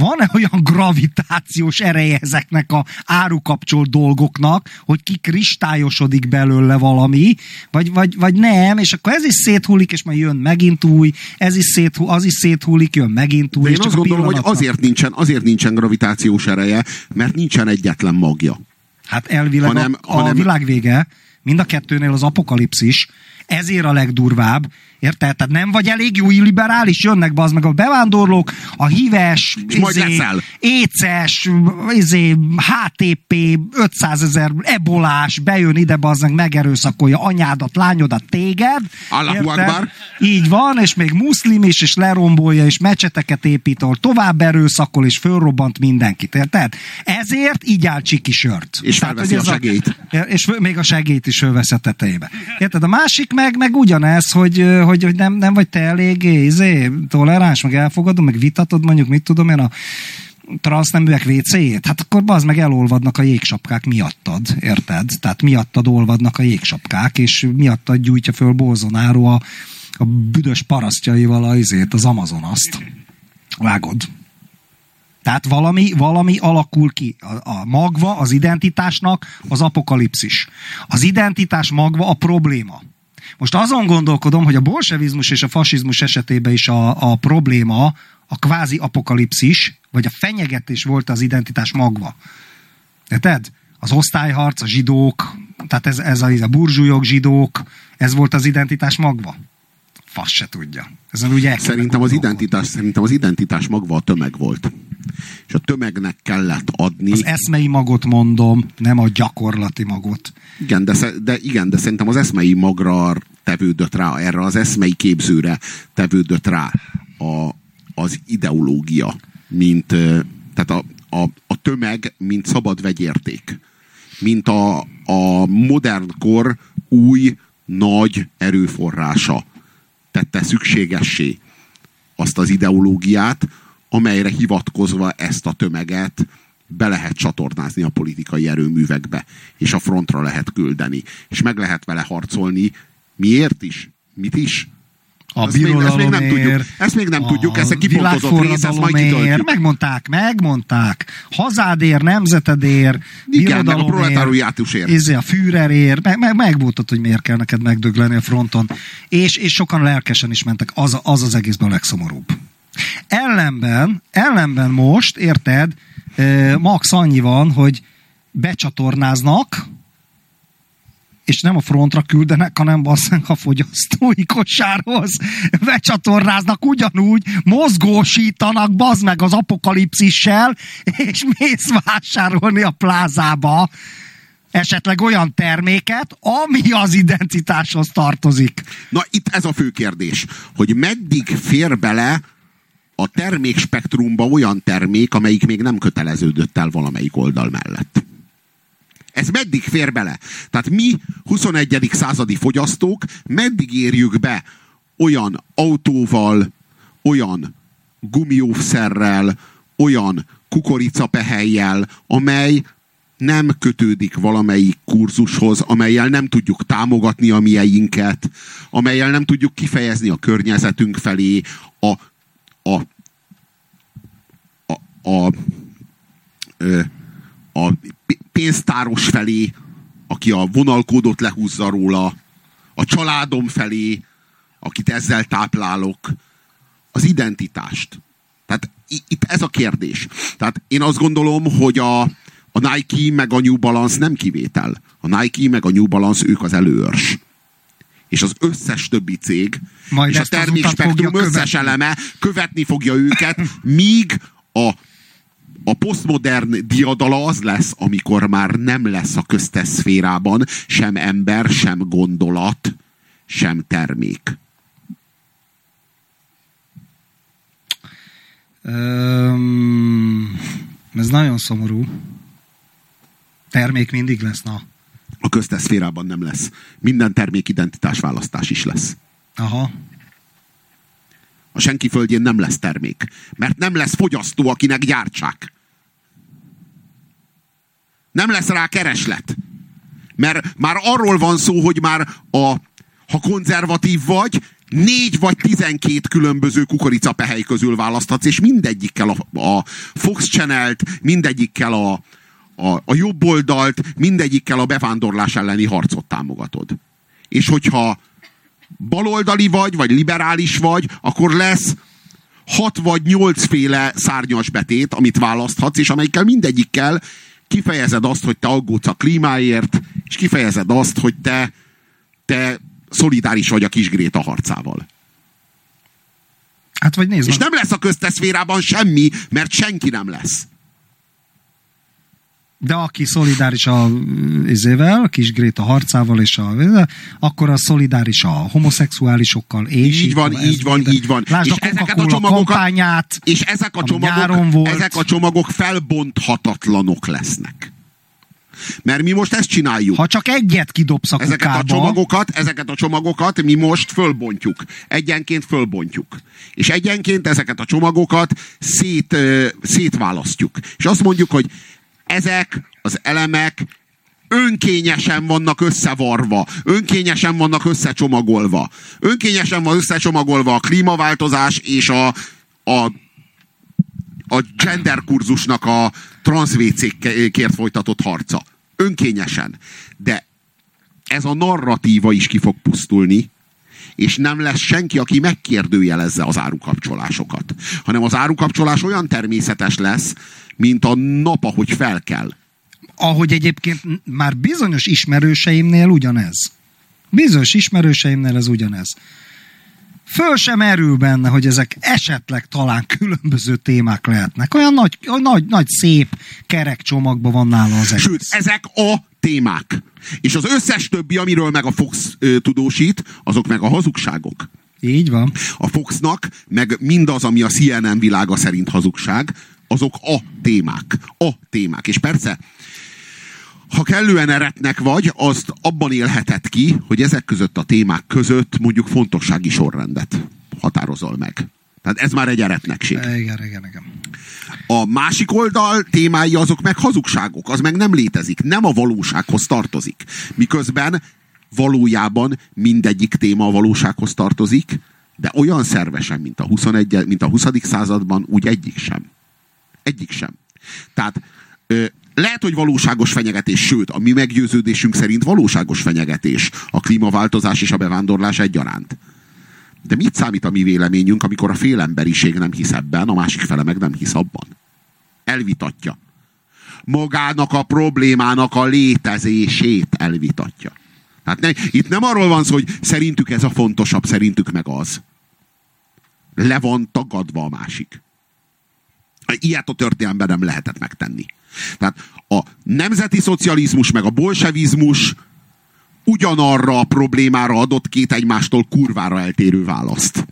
van-e olyan gravitációs ereje ezeknek a árukapcsolt dolgoknak, hogy kikristályosodik belőle valami, vagy, vagy, vagy nem, és akkor ez is széthullik, és majd jön megint új, ez is széthul, az is széthullik, jön megint új. De és én csak azt gondolom, hogy azért nincsen, azért nincsen gravitációs ereje, mert nincsen egyetlen magja. Hát elvileg Hanem- a, a hanem- világ vége, mind a kettőnél az apokalipszis, ezért a legdurvább, érted? Tehát nem vagy elég jó liberális, jönnek be az meg a bevándorlók, a híves, És majd leszel. éces, izé, HTP, 500 ezer ebolás, bejön ide, az meg megerőszakolja anyádat, lányodat, téged. Allahu. Így van, és még muszlim is, és lerombolja, és mecseteket épít, ahol tovább erőszakol, és fölrobbant mindenkit, érted? Ezért így áll csiki sört. És Tehát, felveszi a segélyt. és fő- még a segélyt is fölvesz a tetejébe. Érted? A másik meg, meg ugyanez, hogy, hogy, hogy nem, nem vagy te elég izé, toleráns, meg elfogadom, meg vitatod mondjuk, mit tudom én, a transzneműek WC-jét, hát akkor az meg elolvadnak a jégsapkák miattad, érted? Tehát miattad olvadnak a jégsapkák, és miattad gyújtja föl Bolsonaro a, a büdös parasztjaival a izét, az Amazonaszt. Vágod? Tehát valami, valami alakul ki. A, a magva az identitásnak az apokalipszis. Az identitás magva a probléma. Most azon gondolkodom, hogy a bolsevizmus és a fasizmus esetében is a, a probléma a kvázi apokalipszis, vagy a fenyegetés volt az identitás magva. Érted? Az osztályharc, a zsidók, tehát ez, ez a, a burzsúlyok, zsidók, ez volt az identitás magva. Fasz se tudja. Ezen ugye Szerintem az, identitás, szerintem az identitás magva a tömeg volt. És a tömegnek kellett adni. Az eszmei magot mondom, nem a gyakorlati magot. Igen, de, de igen, de szerintem az eszmei magra tevődött rá, erre az eszmei képzőre tevődött rá a, az ideológia, mint tehát a, a, a tömeg, mint szabad vegyérték. Mint a, a modern kor új, nagy erőforrása tette szükségessé azt az ideológiát, amelyre hivatkozva ezt a tömeget be lehet csatornázni a politikai erőművekbe, és a frontra lehet küldeni, és meg lehet vele harcolni. Miért is? Mit is? A Ezt még- ezt még nem tudjuk. Ezt még nem tudjuk, ez egy kipontozott rész, ezt majd kitöltjük. Megmondták, megmondták. Hazádér, nemzetedér, Igen, meg a proletáriátusért. izé, a Führerért, meg, meg, megmutatott, hogy miért kell neked megdögleni a fronton. És, és sokan lelkesen is mentek. Az, az az egészben a legszomorúbb. Ellenben, ellenben most, érted, eh, max annyi van, hogy becsatornáznak, és nem a frontra küldenek, hanem basszánk a fogyasztói kosárhoz. Becsatornáznak ugyanúgy, mozgósítanak, bazd meg az apokalipszissel, és mész vásárolni a plázába esetleg olyan terméket, ami az identitáshoz tartozik. Na itt ez a fő kérdés, hogy meddig fér bele a termékspektrumba olyan termék, amelyik még nem köteleződött el valamelyik oldal mellett. Ez meddig fér bele? Tehát mi 21. századi fogyasztók meddig érjük be olyan autóval, olyan gumiószerrel, olyan kukoricapehelyjel, amely nem kötődik valamelyik kurzushoz, amelyel nem tudjuk támogatni a mieinket, amelyel nem tudjuk kifejezni a környezetünk felé a, a, a, a, a, a pénztáros felé, aki a vonalkódot lehúzza róla, a családom felé, akit ezzel táplálok, az identitást. Tehát itt ez a kérdés. Tehát én azt gondolom, hogy a, a Nike meg a New Balance nem kivétel. A Nike meg a New Balance ők az előörs. És az összes többi cég, Majd és a termékspektrum összes eleme követni fogja őket, míg a a posztmodern diadala az lesz, amikor már nem lesz a köztes szférában sem ember, sem gondolat, sem termék. Um, ez nagyon szomorú. Termék mindig lesz, na. A köztes szférában nem lesz. Minden termék identitás választás is lesz. Aha. A senki földjén nem lesz termék. Mert nem lesz fogyasztó, akinek gyártsák. Nem lesz rá kereslet. Mert már arról van szó, hogy már a, ha konzervatív vagy, négy vagy tizenkét különböző kukoricapehely közül választhatsz, és mindegyikkel a, a Fox Channel-t, mindegyikkel a, a, a jobb oldalt, mindegyikkel a bevándorlás elleni harcot támogatod. És hogyha baloldali vagy, vagy liberális vagy, akkor lesz hat vagy nyolc féle szárnyas betét, amit választhatsz, és amelyikkel mindegyikkel kifejezed azt, hogy te aggódsz a klímáért, és kifejezed azt, hogy te, te szolidáris vagy a kis Gréta harcával. Hát vagy nézd És nem lesz a közteszférában semmi, mert senki nem lesz. De aki szolidáris a izével, a kis Gréta harcával, és a, akkor a szolidáris a homoszexuálisokkal. És így van, így van, így van. Lásd és a ezeket a csomagokat, kampányát, és ezek a csomagok, volt. ezek a csomagok felbonthatatlanok lesznek. Mert mi most ezt csináljuk. Ha csak egyet kidobsz a ezeket kukába. a csomagokat, ezeket a csomagokat mi most fölbontjuk. Egyenként fölbontjuk. És egyenként ezeket a csomagokat szét, szétválasztjuk. És azt mondjuk, hogy ezek az elemek önkényesen vannak összevarva, önkényesen vannak összecsomagolva. Önkényesen van összecsomagolva a klímaváltozás és a, a, a gender kurzusnak a transzvécékért folytatott harca. Önkényesen. De ez a narratíva is ki fog pusztulni, és nem lesz senki, aki megkérdőjelezze az árukapcsolásokat. Hanem az árukapcsolás olyan természetes lesz, mint a nap, ahogy fel kell. Ahogy egyébként már bizonyos ismerőseimnél ugyanez. Bizonyos ismerőseimnél ez ugyanez. Föl sem erül benne, hogy ezek esetleg talán különböző témák lehetnek. Olyan nagy, olyan nagy, nagy szép kerek csomagban van nála az egész. Sőt, ezek a témák. És az összes többi, amiről meg a Fox ö, tudósít, azok meg a hazugságok. Így van. A Foxnak, meg mindaz, ami a CNN világa szerint hazugság, azok a témák. A témák. És persze, ha kellően eretnek vagy, azt abban élheted ki, hogy ezek között a témák között mondjuk fontossági sorrendet határozol meg. Tehát ez már egy eretnekség. Igen, igen, igen. A másik oldal témái azok meg hazugságok, az meg nem létezik, nem a valósághoz tartozik. Miközben valójában mindegyik téma a valósághoz tartozik, de olyan szervesen, mint a, 21, mint a 20. században, úgy egyik sem. Egyik sem. Tehát ö, lehet, hogy valóságos fenyegetés, sőt, a mi meggyőződésünk szerint valóságos fenyegetés a klímaváltozás és a bevándorlás egyaránt. De mit számít a mi véleményünk, amikor a félemberiség nem hisz ebben, a másik fele meg nem hisz abban? Elvitatja. Magának a problémának a létezését elvitatja. Hát ne, itt nem arról van szó, hogy szerintük ez a fontosabb, szerintük meg az. Le van tagadva a másik. Ilyet a történelemben nem lehetett megtenni. Tehát a nemzeti szocializmus meg a bolsevizmus ugyanarra a problémára adott két egymástól kurvára eltérő választ.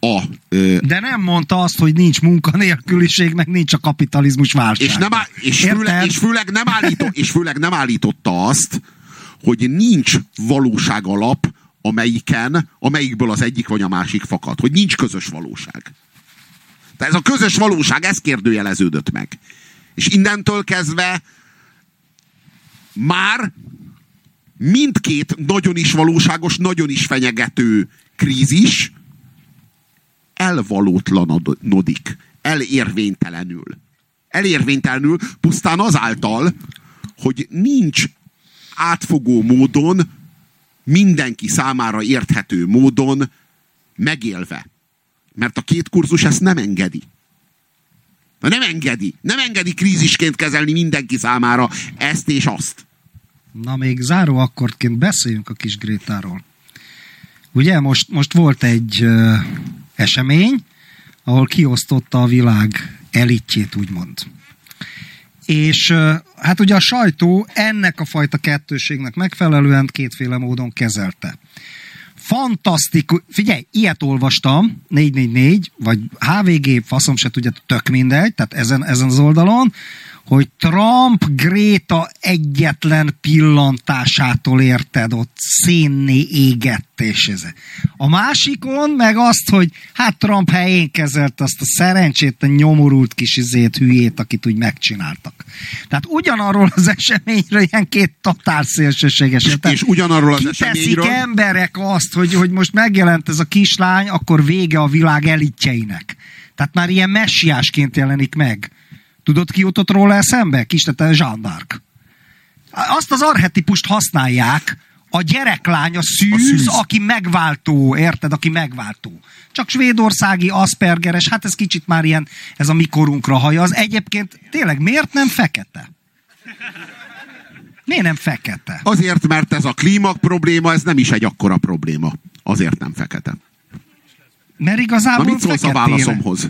A, ö, De nem mondta azt, hogy nincs munkanélküliség, meg nincs a kapitalizmus válság. És, nem á, és, főleg, és, főleg nem állított, és főleg nem állította azt, hogy nincs valóság alap, amelyiken, amelyikből az egyik vagy a másik fakad. Hogy nincs közös valóság. Tehát ez a közös valóság, ez kérdőjeleződött meg. És innentől kezdve már mindkét nagyon is valóságos, nagyon is fenyegető krízis elvalótlanodik, elérvénytelenül. Elérvénytelenül pusztán azáltal, hogy nincs átfogó módon, mindenki számára érthető módon megélve. Mert a két kurzus ezt nem engedi. Nem engedi. Nem engedi krízisként kezelni mindenki számára ezt és azt. Na még záró akkordként beszéljünk a kis Grétáról. Ugye most, most volt egy uh, esemény, ahol kiosztotta a világ elitjét, úgymond. És uh, hát ugye a sajtó ennek a fajta kettőségnek megfelelően kétféle módon kezelte. Fantasztikus, figyelj, ilyet olvastam, 444, vagy HVG, faszom se tudja, tök mindegy, tehát ezen, ezen az oldalon, hogy Trump Gréta egyetlen pillantásától érted, ott szénné égett, és ez. A másikon meg azt, hogy hát Trump helyén kezelt azt a szerencsétlen nyomorult kis izét, hülyét, akit úgy megcsináltak. Tehát ugyanarról az eseményről ilyen két totál szélsőséges. És, és ugyanarról az eseményről... emberek azt, hogy, hogy most megjelent ez a kislány, akkor vége a világ elitjeinek. Tehát már ilyen messiásként jelenik meg Tudod, ki jutott róla eszembe? Kistete Jean d'Arc. Azt az arhetipust használják, a gyereklány, a szűz, a szűz, aki megváltó, érted? Aki megváltó. Csak svédországi, aspergeres, hát ez kicsit már ilyen, ez a mikorunkra haja. Az egyébként tényleg miért nem fekete? Miért nem fekete? Azért, mert ez a klíma probléma, ez nem is egy akkora probléma. Azért nem fekete. Mert igazából Na mit szólsz a válaszomhoz?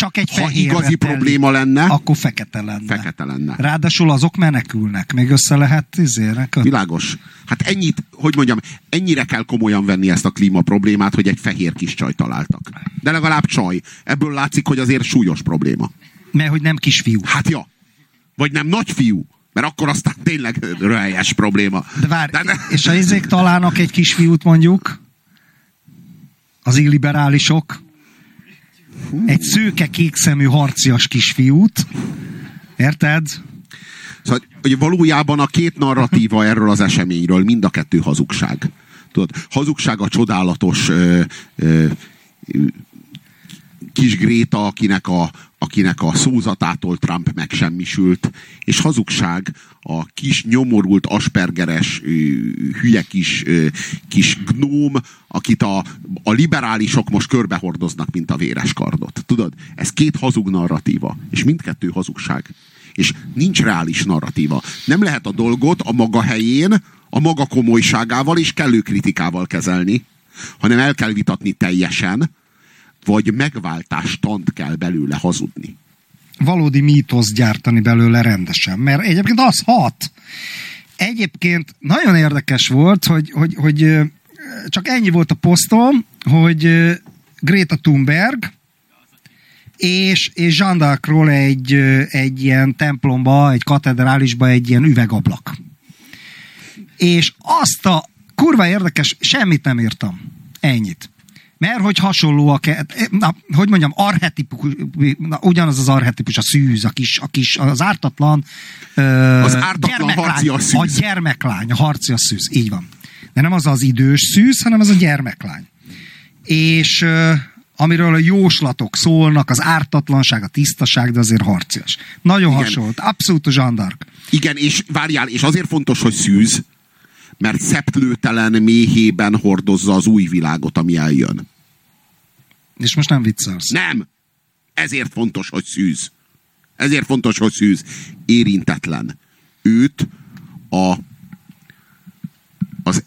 Csak egy Ha igazi probléma lenne, akkor fekete lenne. Fekete lenne. Ráadásul azok menekülnek, még össze lehet izére Világos. Hát ennyit, hogy mondjam, ennyire kell komolyan venni ezt a klíma problémát, hogy egy fehér kis csaj találtak. De legalább csaj. Ebből látszik, hogy azért súlyos probléma. Mert hogy nem kisfiú. Hát ja. Vagy nem nagyfiú. Mert akkor aztán tényleg röhelyes probléma. De várj, De, de... és a izék találnak egy kisfiút mondjuk, az illiberálisok, egy szőke kékszemű harcias kisfiút. Érted? Szóval, hogy valójában a két narratíva erről az eseményről mind a kettő hazugság. Tudod, hazugság a csodálatos ö, ö, kis Gréta, akinek a, akinek a szózatától Trump megsemmisült, és hazugság a kis nyomorult, aspergeres, hülye kis, kis gnóm, akit a, a liberálisok most körbehordoznak, mint a véres kardot. Tudod? Ez két hazug narratíva, és mindkettő hazugság. És nincs reális narratíva. Nem lehet a dolgot a maga helyén, a maga komolyságával és kellő kritikával kezelni, hanem el kell vitatni teljesen, vagy megváltástant kell belőle hazudni. Valódi mítosz gyártani belőle rendesen, mert egyébként az hat. Egyébként nagyon érdekes volt, hogy, hogy, hogy csak ennyi volt a posztom, hogy Greta Thunberg és, és Jean d'Arcról egy, egy ilyen templomba, egy katedrálisba egy ilyen üvegablak. És azt a kurva érdekes, semmit nem írtam. Ennyit. Mert hogy hasonlóak, e- na, hogy mondjam, arhetipus, na, ugyanaz az arhetipus, a szűz, a kis, a kis az ártatlan, az ártatlan harci a szűz. A gyermeklány, a harci a szűz, így van. De nem az az idős szűz, hanem az a gyermeklány. És amiről a jóslatok szólnak, az ártatlanság, a tisztaság, de azért harcias. Nagyon Igen. hasonló, abszolút a zsandark. Igen, és várjál, és azért fontos, hogy szűz, mert szeplőtelen méhében hordozza az új világot, ami eljön. És most nem viccelsz. Nem! Ezért fontos, hogy szűz. Ezért fontos, hogy szűz. Érintetlen. Őt a, az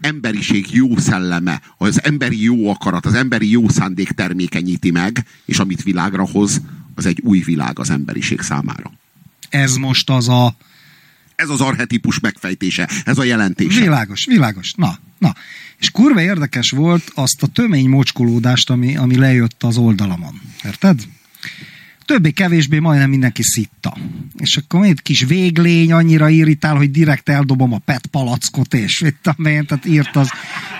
emberiség jó szelleme, az emberi jó akarat, az emberi jó szándék termékenyíti meg, és amit világra hoz, az egy új világ az emberiség számára. Ez most az a... Ez az arhetipus megfejtése, ez a jelentése. Világos, világos. Na, na. És kurva érdekes volt azt a tömény mocskolódást, ami, ami lejött az oldalamon. Érted? többé-kevésbé majdnem mindenki szitta. És akkor egy kis véglény annyira irritál, hogy direkt eldobom a PET palackot, és tudom én, tehát írt az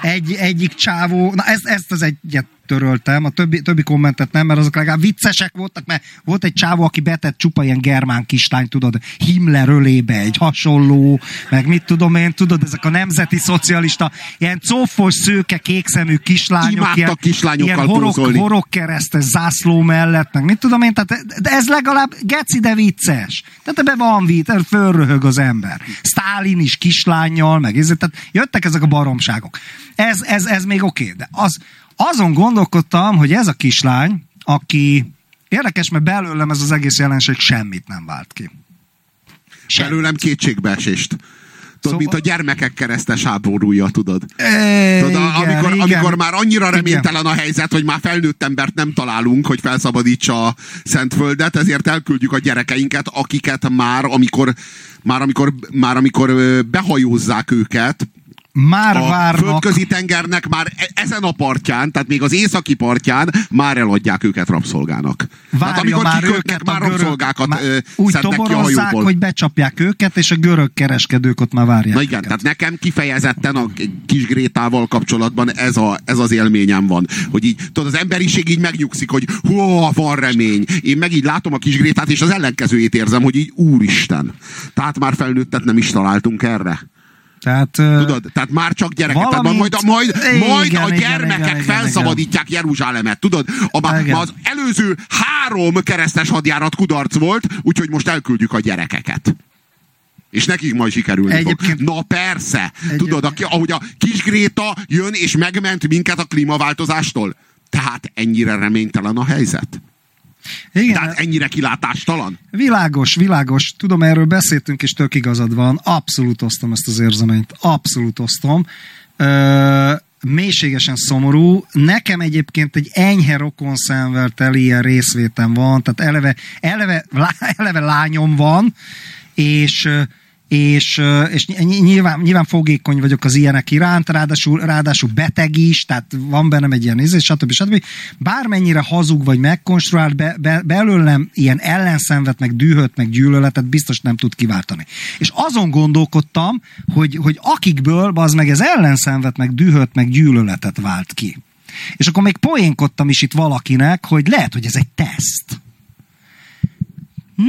egy, egyik csávó, na ezt, ezt az egyet töröltem, a többi, többi kommentet nem, mert azok legalább viccesek voltak, mert volt egy csávó, aki betett csupa ilyen germán kislány, tudod, Himmler ölébe egy hasonló, meg mit tudom én, tudod, ezek a nemzeti szocialista, ilyen cófos, szőke, kékszemű kislányok, ilyen, ilyen horog, horog keresztes zászló mellett, meg mit tudom én, tehát de ez legalább geci, de vicces. Tehát ebben van vicc, fölröhög az ember. Stálin is kislányjal, meg ez, tehát jöttek ezek a baromságok. Ez, ez, ez még oké, okay, de az, azon gondolkodtam, hogy ez a kislány, aki érdekes, mert belőlem ez az egész jelenség semmit nem vált ki. Semmit. Belőlem kétségbeesést. Tudod, szóval... mint a gyermekek keresztes háborúja, tudod? Tudod igen, amikor, igen. amikor már annyira reménytelen a helyzet, hogy már felnőtt embert nem találunk, hogy felszabadítsa a Szentföldet, ezért elküldjük a gyerekeinket, akiket már amikor, már amikor, már amikor behajózzák őket, már a várnak. földközi tengernek már e- ezen a partján, tehát még az északi partján már eladják őket rabszolgának. Várja tehát amikor már őket már görög, rabszolgákat már úgy toborozzák, hogy becsapják őket, és a görög kereskedők ott már várják Na igen, őket. tehát nekem kifejezetten a kis Grétával kapcsolatban ez, a, ez az élményem van, hogy így, tudod, az emberiség így megnyugszik, hogy hú, van remény. Én meg így látom a kis Grétát, és az ellenkezőjét érzem, hogy így úristen. Tehát már felnőttet nem is találtunk erre. Tehát, Tudod, tehát már csak gyerekek. Tehát majd, majd, majd igen, a gyermekek igen, igen, felszabadítják igen. Jeruzsálemet. Tudod, a, igen. az előző három keresztes hadjárat kudarc volt, úgyhogy most elküldjük a gyerekeket. És nekik majd sikerülni Egyébként... fog. Na persze. Egyébként... Tudod, aki, ahogy a kis Gréta jön és megment minket a klímaváltozástól. Tehát ennyire reménytelen a helyzet? Igen. Tehát ennyire kilátástalan? Világos, világos. Tudom, erről beszéltünk, és tök igazad van. Abszolút osztom ezt az érzeményt. Abszolút osztom. Ö, mélységesen szomorú. Nekem egyébként egy enyhe rokon szemvel ilyen részvétem van, tehát eleve, eleve, eleve lányom van, és és, és nyilván, nyilván fogékony vagyok az ilyenek iránt, ráadásul, ráadásul beteg is, tehát van bennem egy ilyen nézés, stb. stb. Bármennyire hazug vagy megkonstruált, be, be, belőlem ilyen ellenszenvet, meg dühöt, meg gyűlöletet biztos nem tud kiváltani. És azon gondolkodtam, hogy, hogy akikből az meg ez ellenszenvet, meg dühöt, meg gyűlöletet vált ki. És akkor még poénkodtam is itt valakinek, hogy lehet, hogy ez egy teszt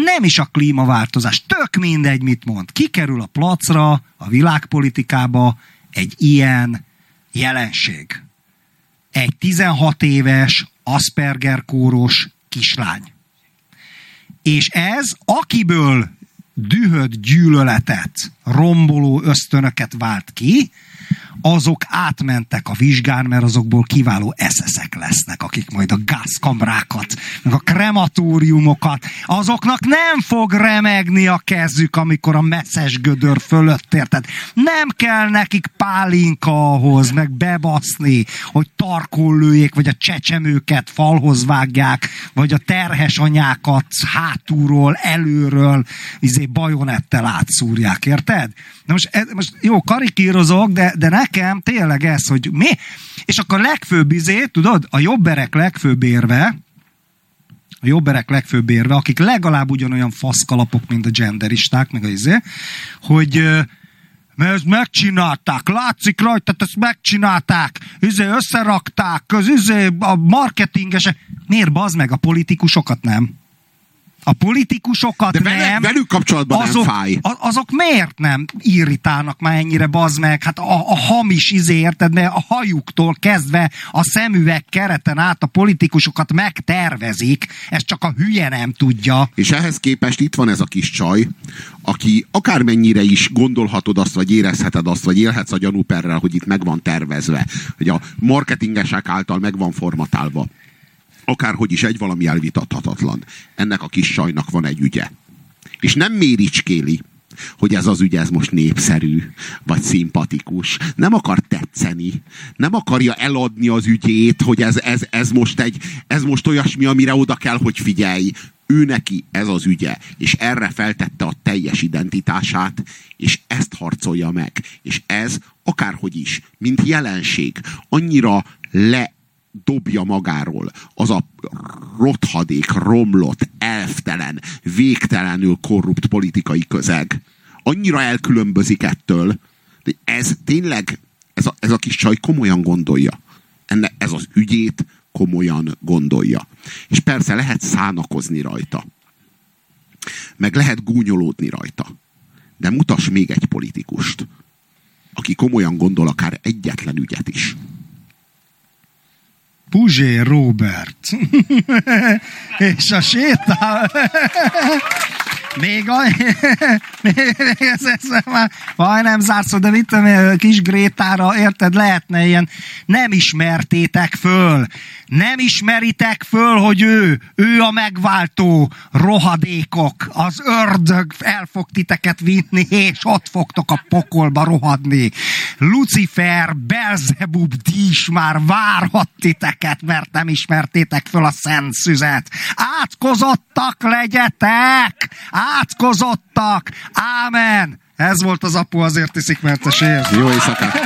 nem is a klímaváltozás, tök mindegy, mit mond. Kikerül a placra, a világpolitikába egy ilyen jelenség. Egy 16 éves Asperger kóros kislány. És ez, akiből dühöt, gyűlöletet, romboló ösztönöket vált ki, azok átmentek a vizsgán, mert azokból kiváló eszeszek lesznek, akik majd a gázkamrákat, meg a krematóriumokat, azoknak nem fog remegni a kezük, amikor a messzes gödör fölött érted. Nem kell nekik pálinka ahhoz, meg bebaszni, hogy lőjék, vagy a csecsemőket falhoz vágják, vagy a terhes anyákat hátulról, előről, izé bajonettel átszúrják, érted? Na most, ez, most jó, karikírozok, de, de nekem tényleg ez, hogy mi? És akkor legfőbb izé, tudod, a jobberek legfőbb érve, a jobberek legfőbb érve, akik legalább ugyanolyan faszkalapok, mint a genderisták, meg a izé, hogy mert ezt megcsinálták, látszik rajta, ezt megcsinálták, izé összerakták, az izé a marketingesek. Miért bazd meg a politikusokat nem? A politikusokat De vele, nem. velük kapcsolatban azok, nem fáj. A, azok miért nem irritálnak már ennyire, bazd meg? Hát a, a hamis izé, érted? Mert a hajuktól kezdve a szemüveg kereten át a politikusokat megtervezik. Ez csak a hülye nem tudja. És ehhez képest itt van ez a kis csaj, aki akármennyire is gondolhatod azt, vagy érezheted azt, vagy élhetsz a gyanúperrel, hogy itt meg van tervezve, hogy a marketingesek által meg van formatálva akárhogy is egy valami elvitathatatlan. Ennek a kis sajnak van egy ügye. És nem méricskéli, hogy ez az ügy ez most népszerű, vagy szimpatikus. Nem akar tetszeni. Nem akarja eladni az ügyét, hogy ez, ez, ez, most, egy, ez most olyasmi, amire oda kell, hogy figyelj. Ő neki ez az ügye, és erre feltette a teljes identitását, és ezt harcolja meg. És ez akárhogy is, mint jelenség, annyira le dobja magáról az a rothadék, romlott, elftelen, végtelenül korrupt politikai közeg. Annyira elkülönbözik ettől, de ez tényleg, ez a, ez a kis csaj komolyan gondolja. Enne, ez az ügyét komolyan gondolja. És persze lehet szánakozni rajta. Meg lehet gúnyolódni rajta. De mutas még egy politikust, aki komolyan gondol akár egyetlen ügyet is. Puzsé Robert. és a sétál... Még, a, ez, ez már majdnem zárszó, de mit tudom, kis Grétára, érted, lehetne ilyen, nem ismertétek föl, nem ismeritek föl, hogy ő, ő a megváltó rohadékok, az ördög el fog titeket vinni, és ott fogtok a pokolba rohadni. Lucifer, Belzebub, Dís már várhat titeket, mert nem ismertétek föl a szent szüzet. Átkozottak legyetek! átkozottak. Ámen. Ez volt az apu, azért iszik, mert a Jó éjszakát.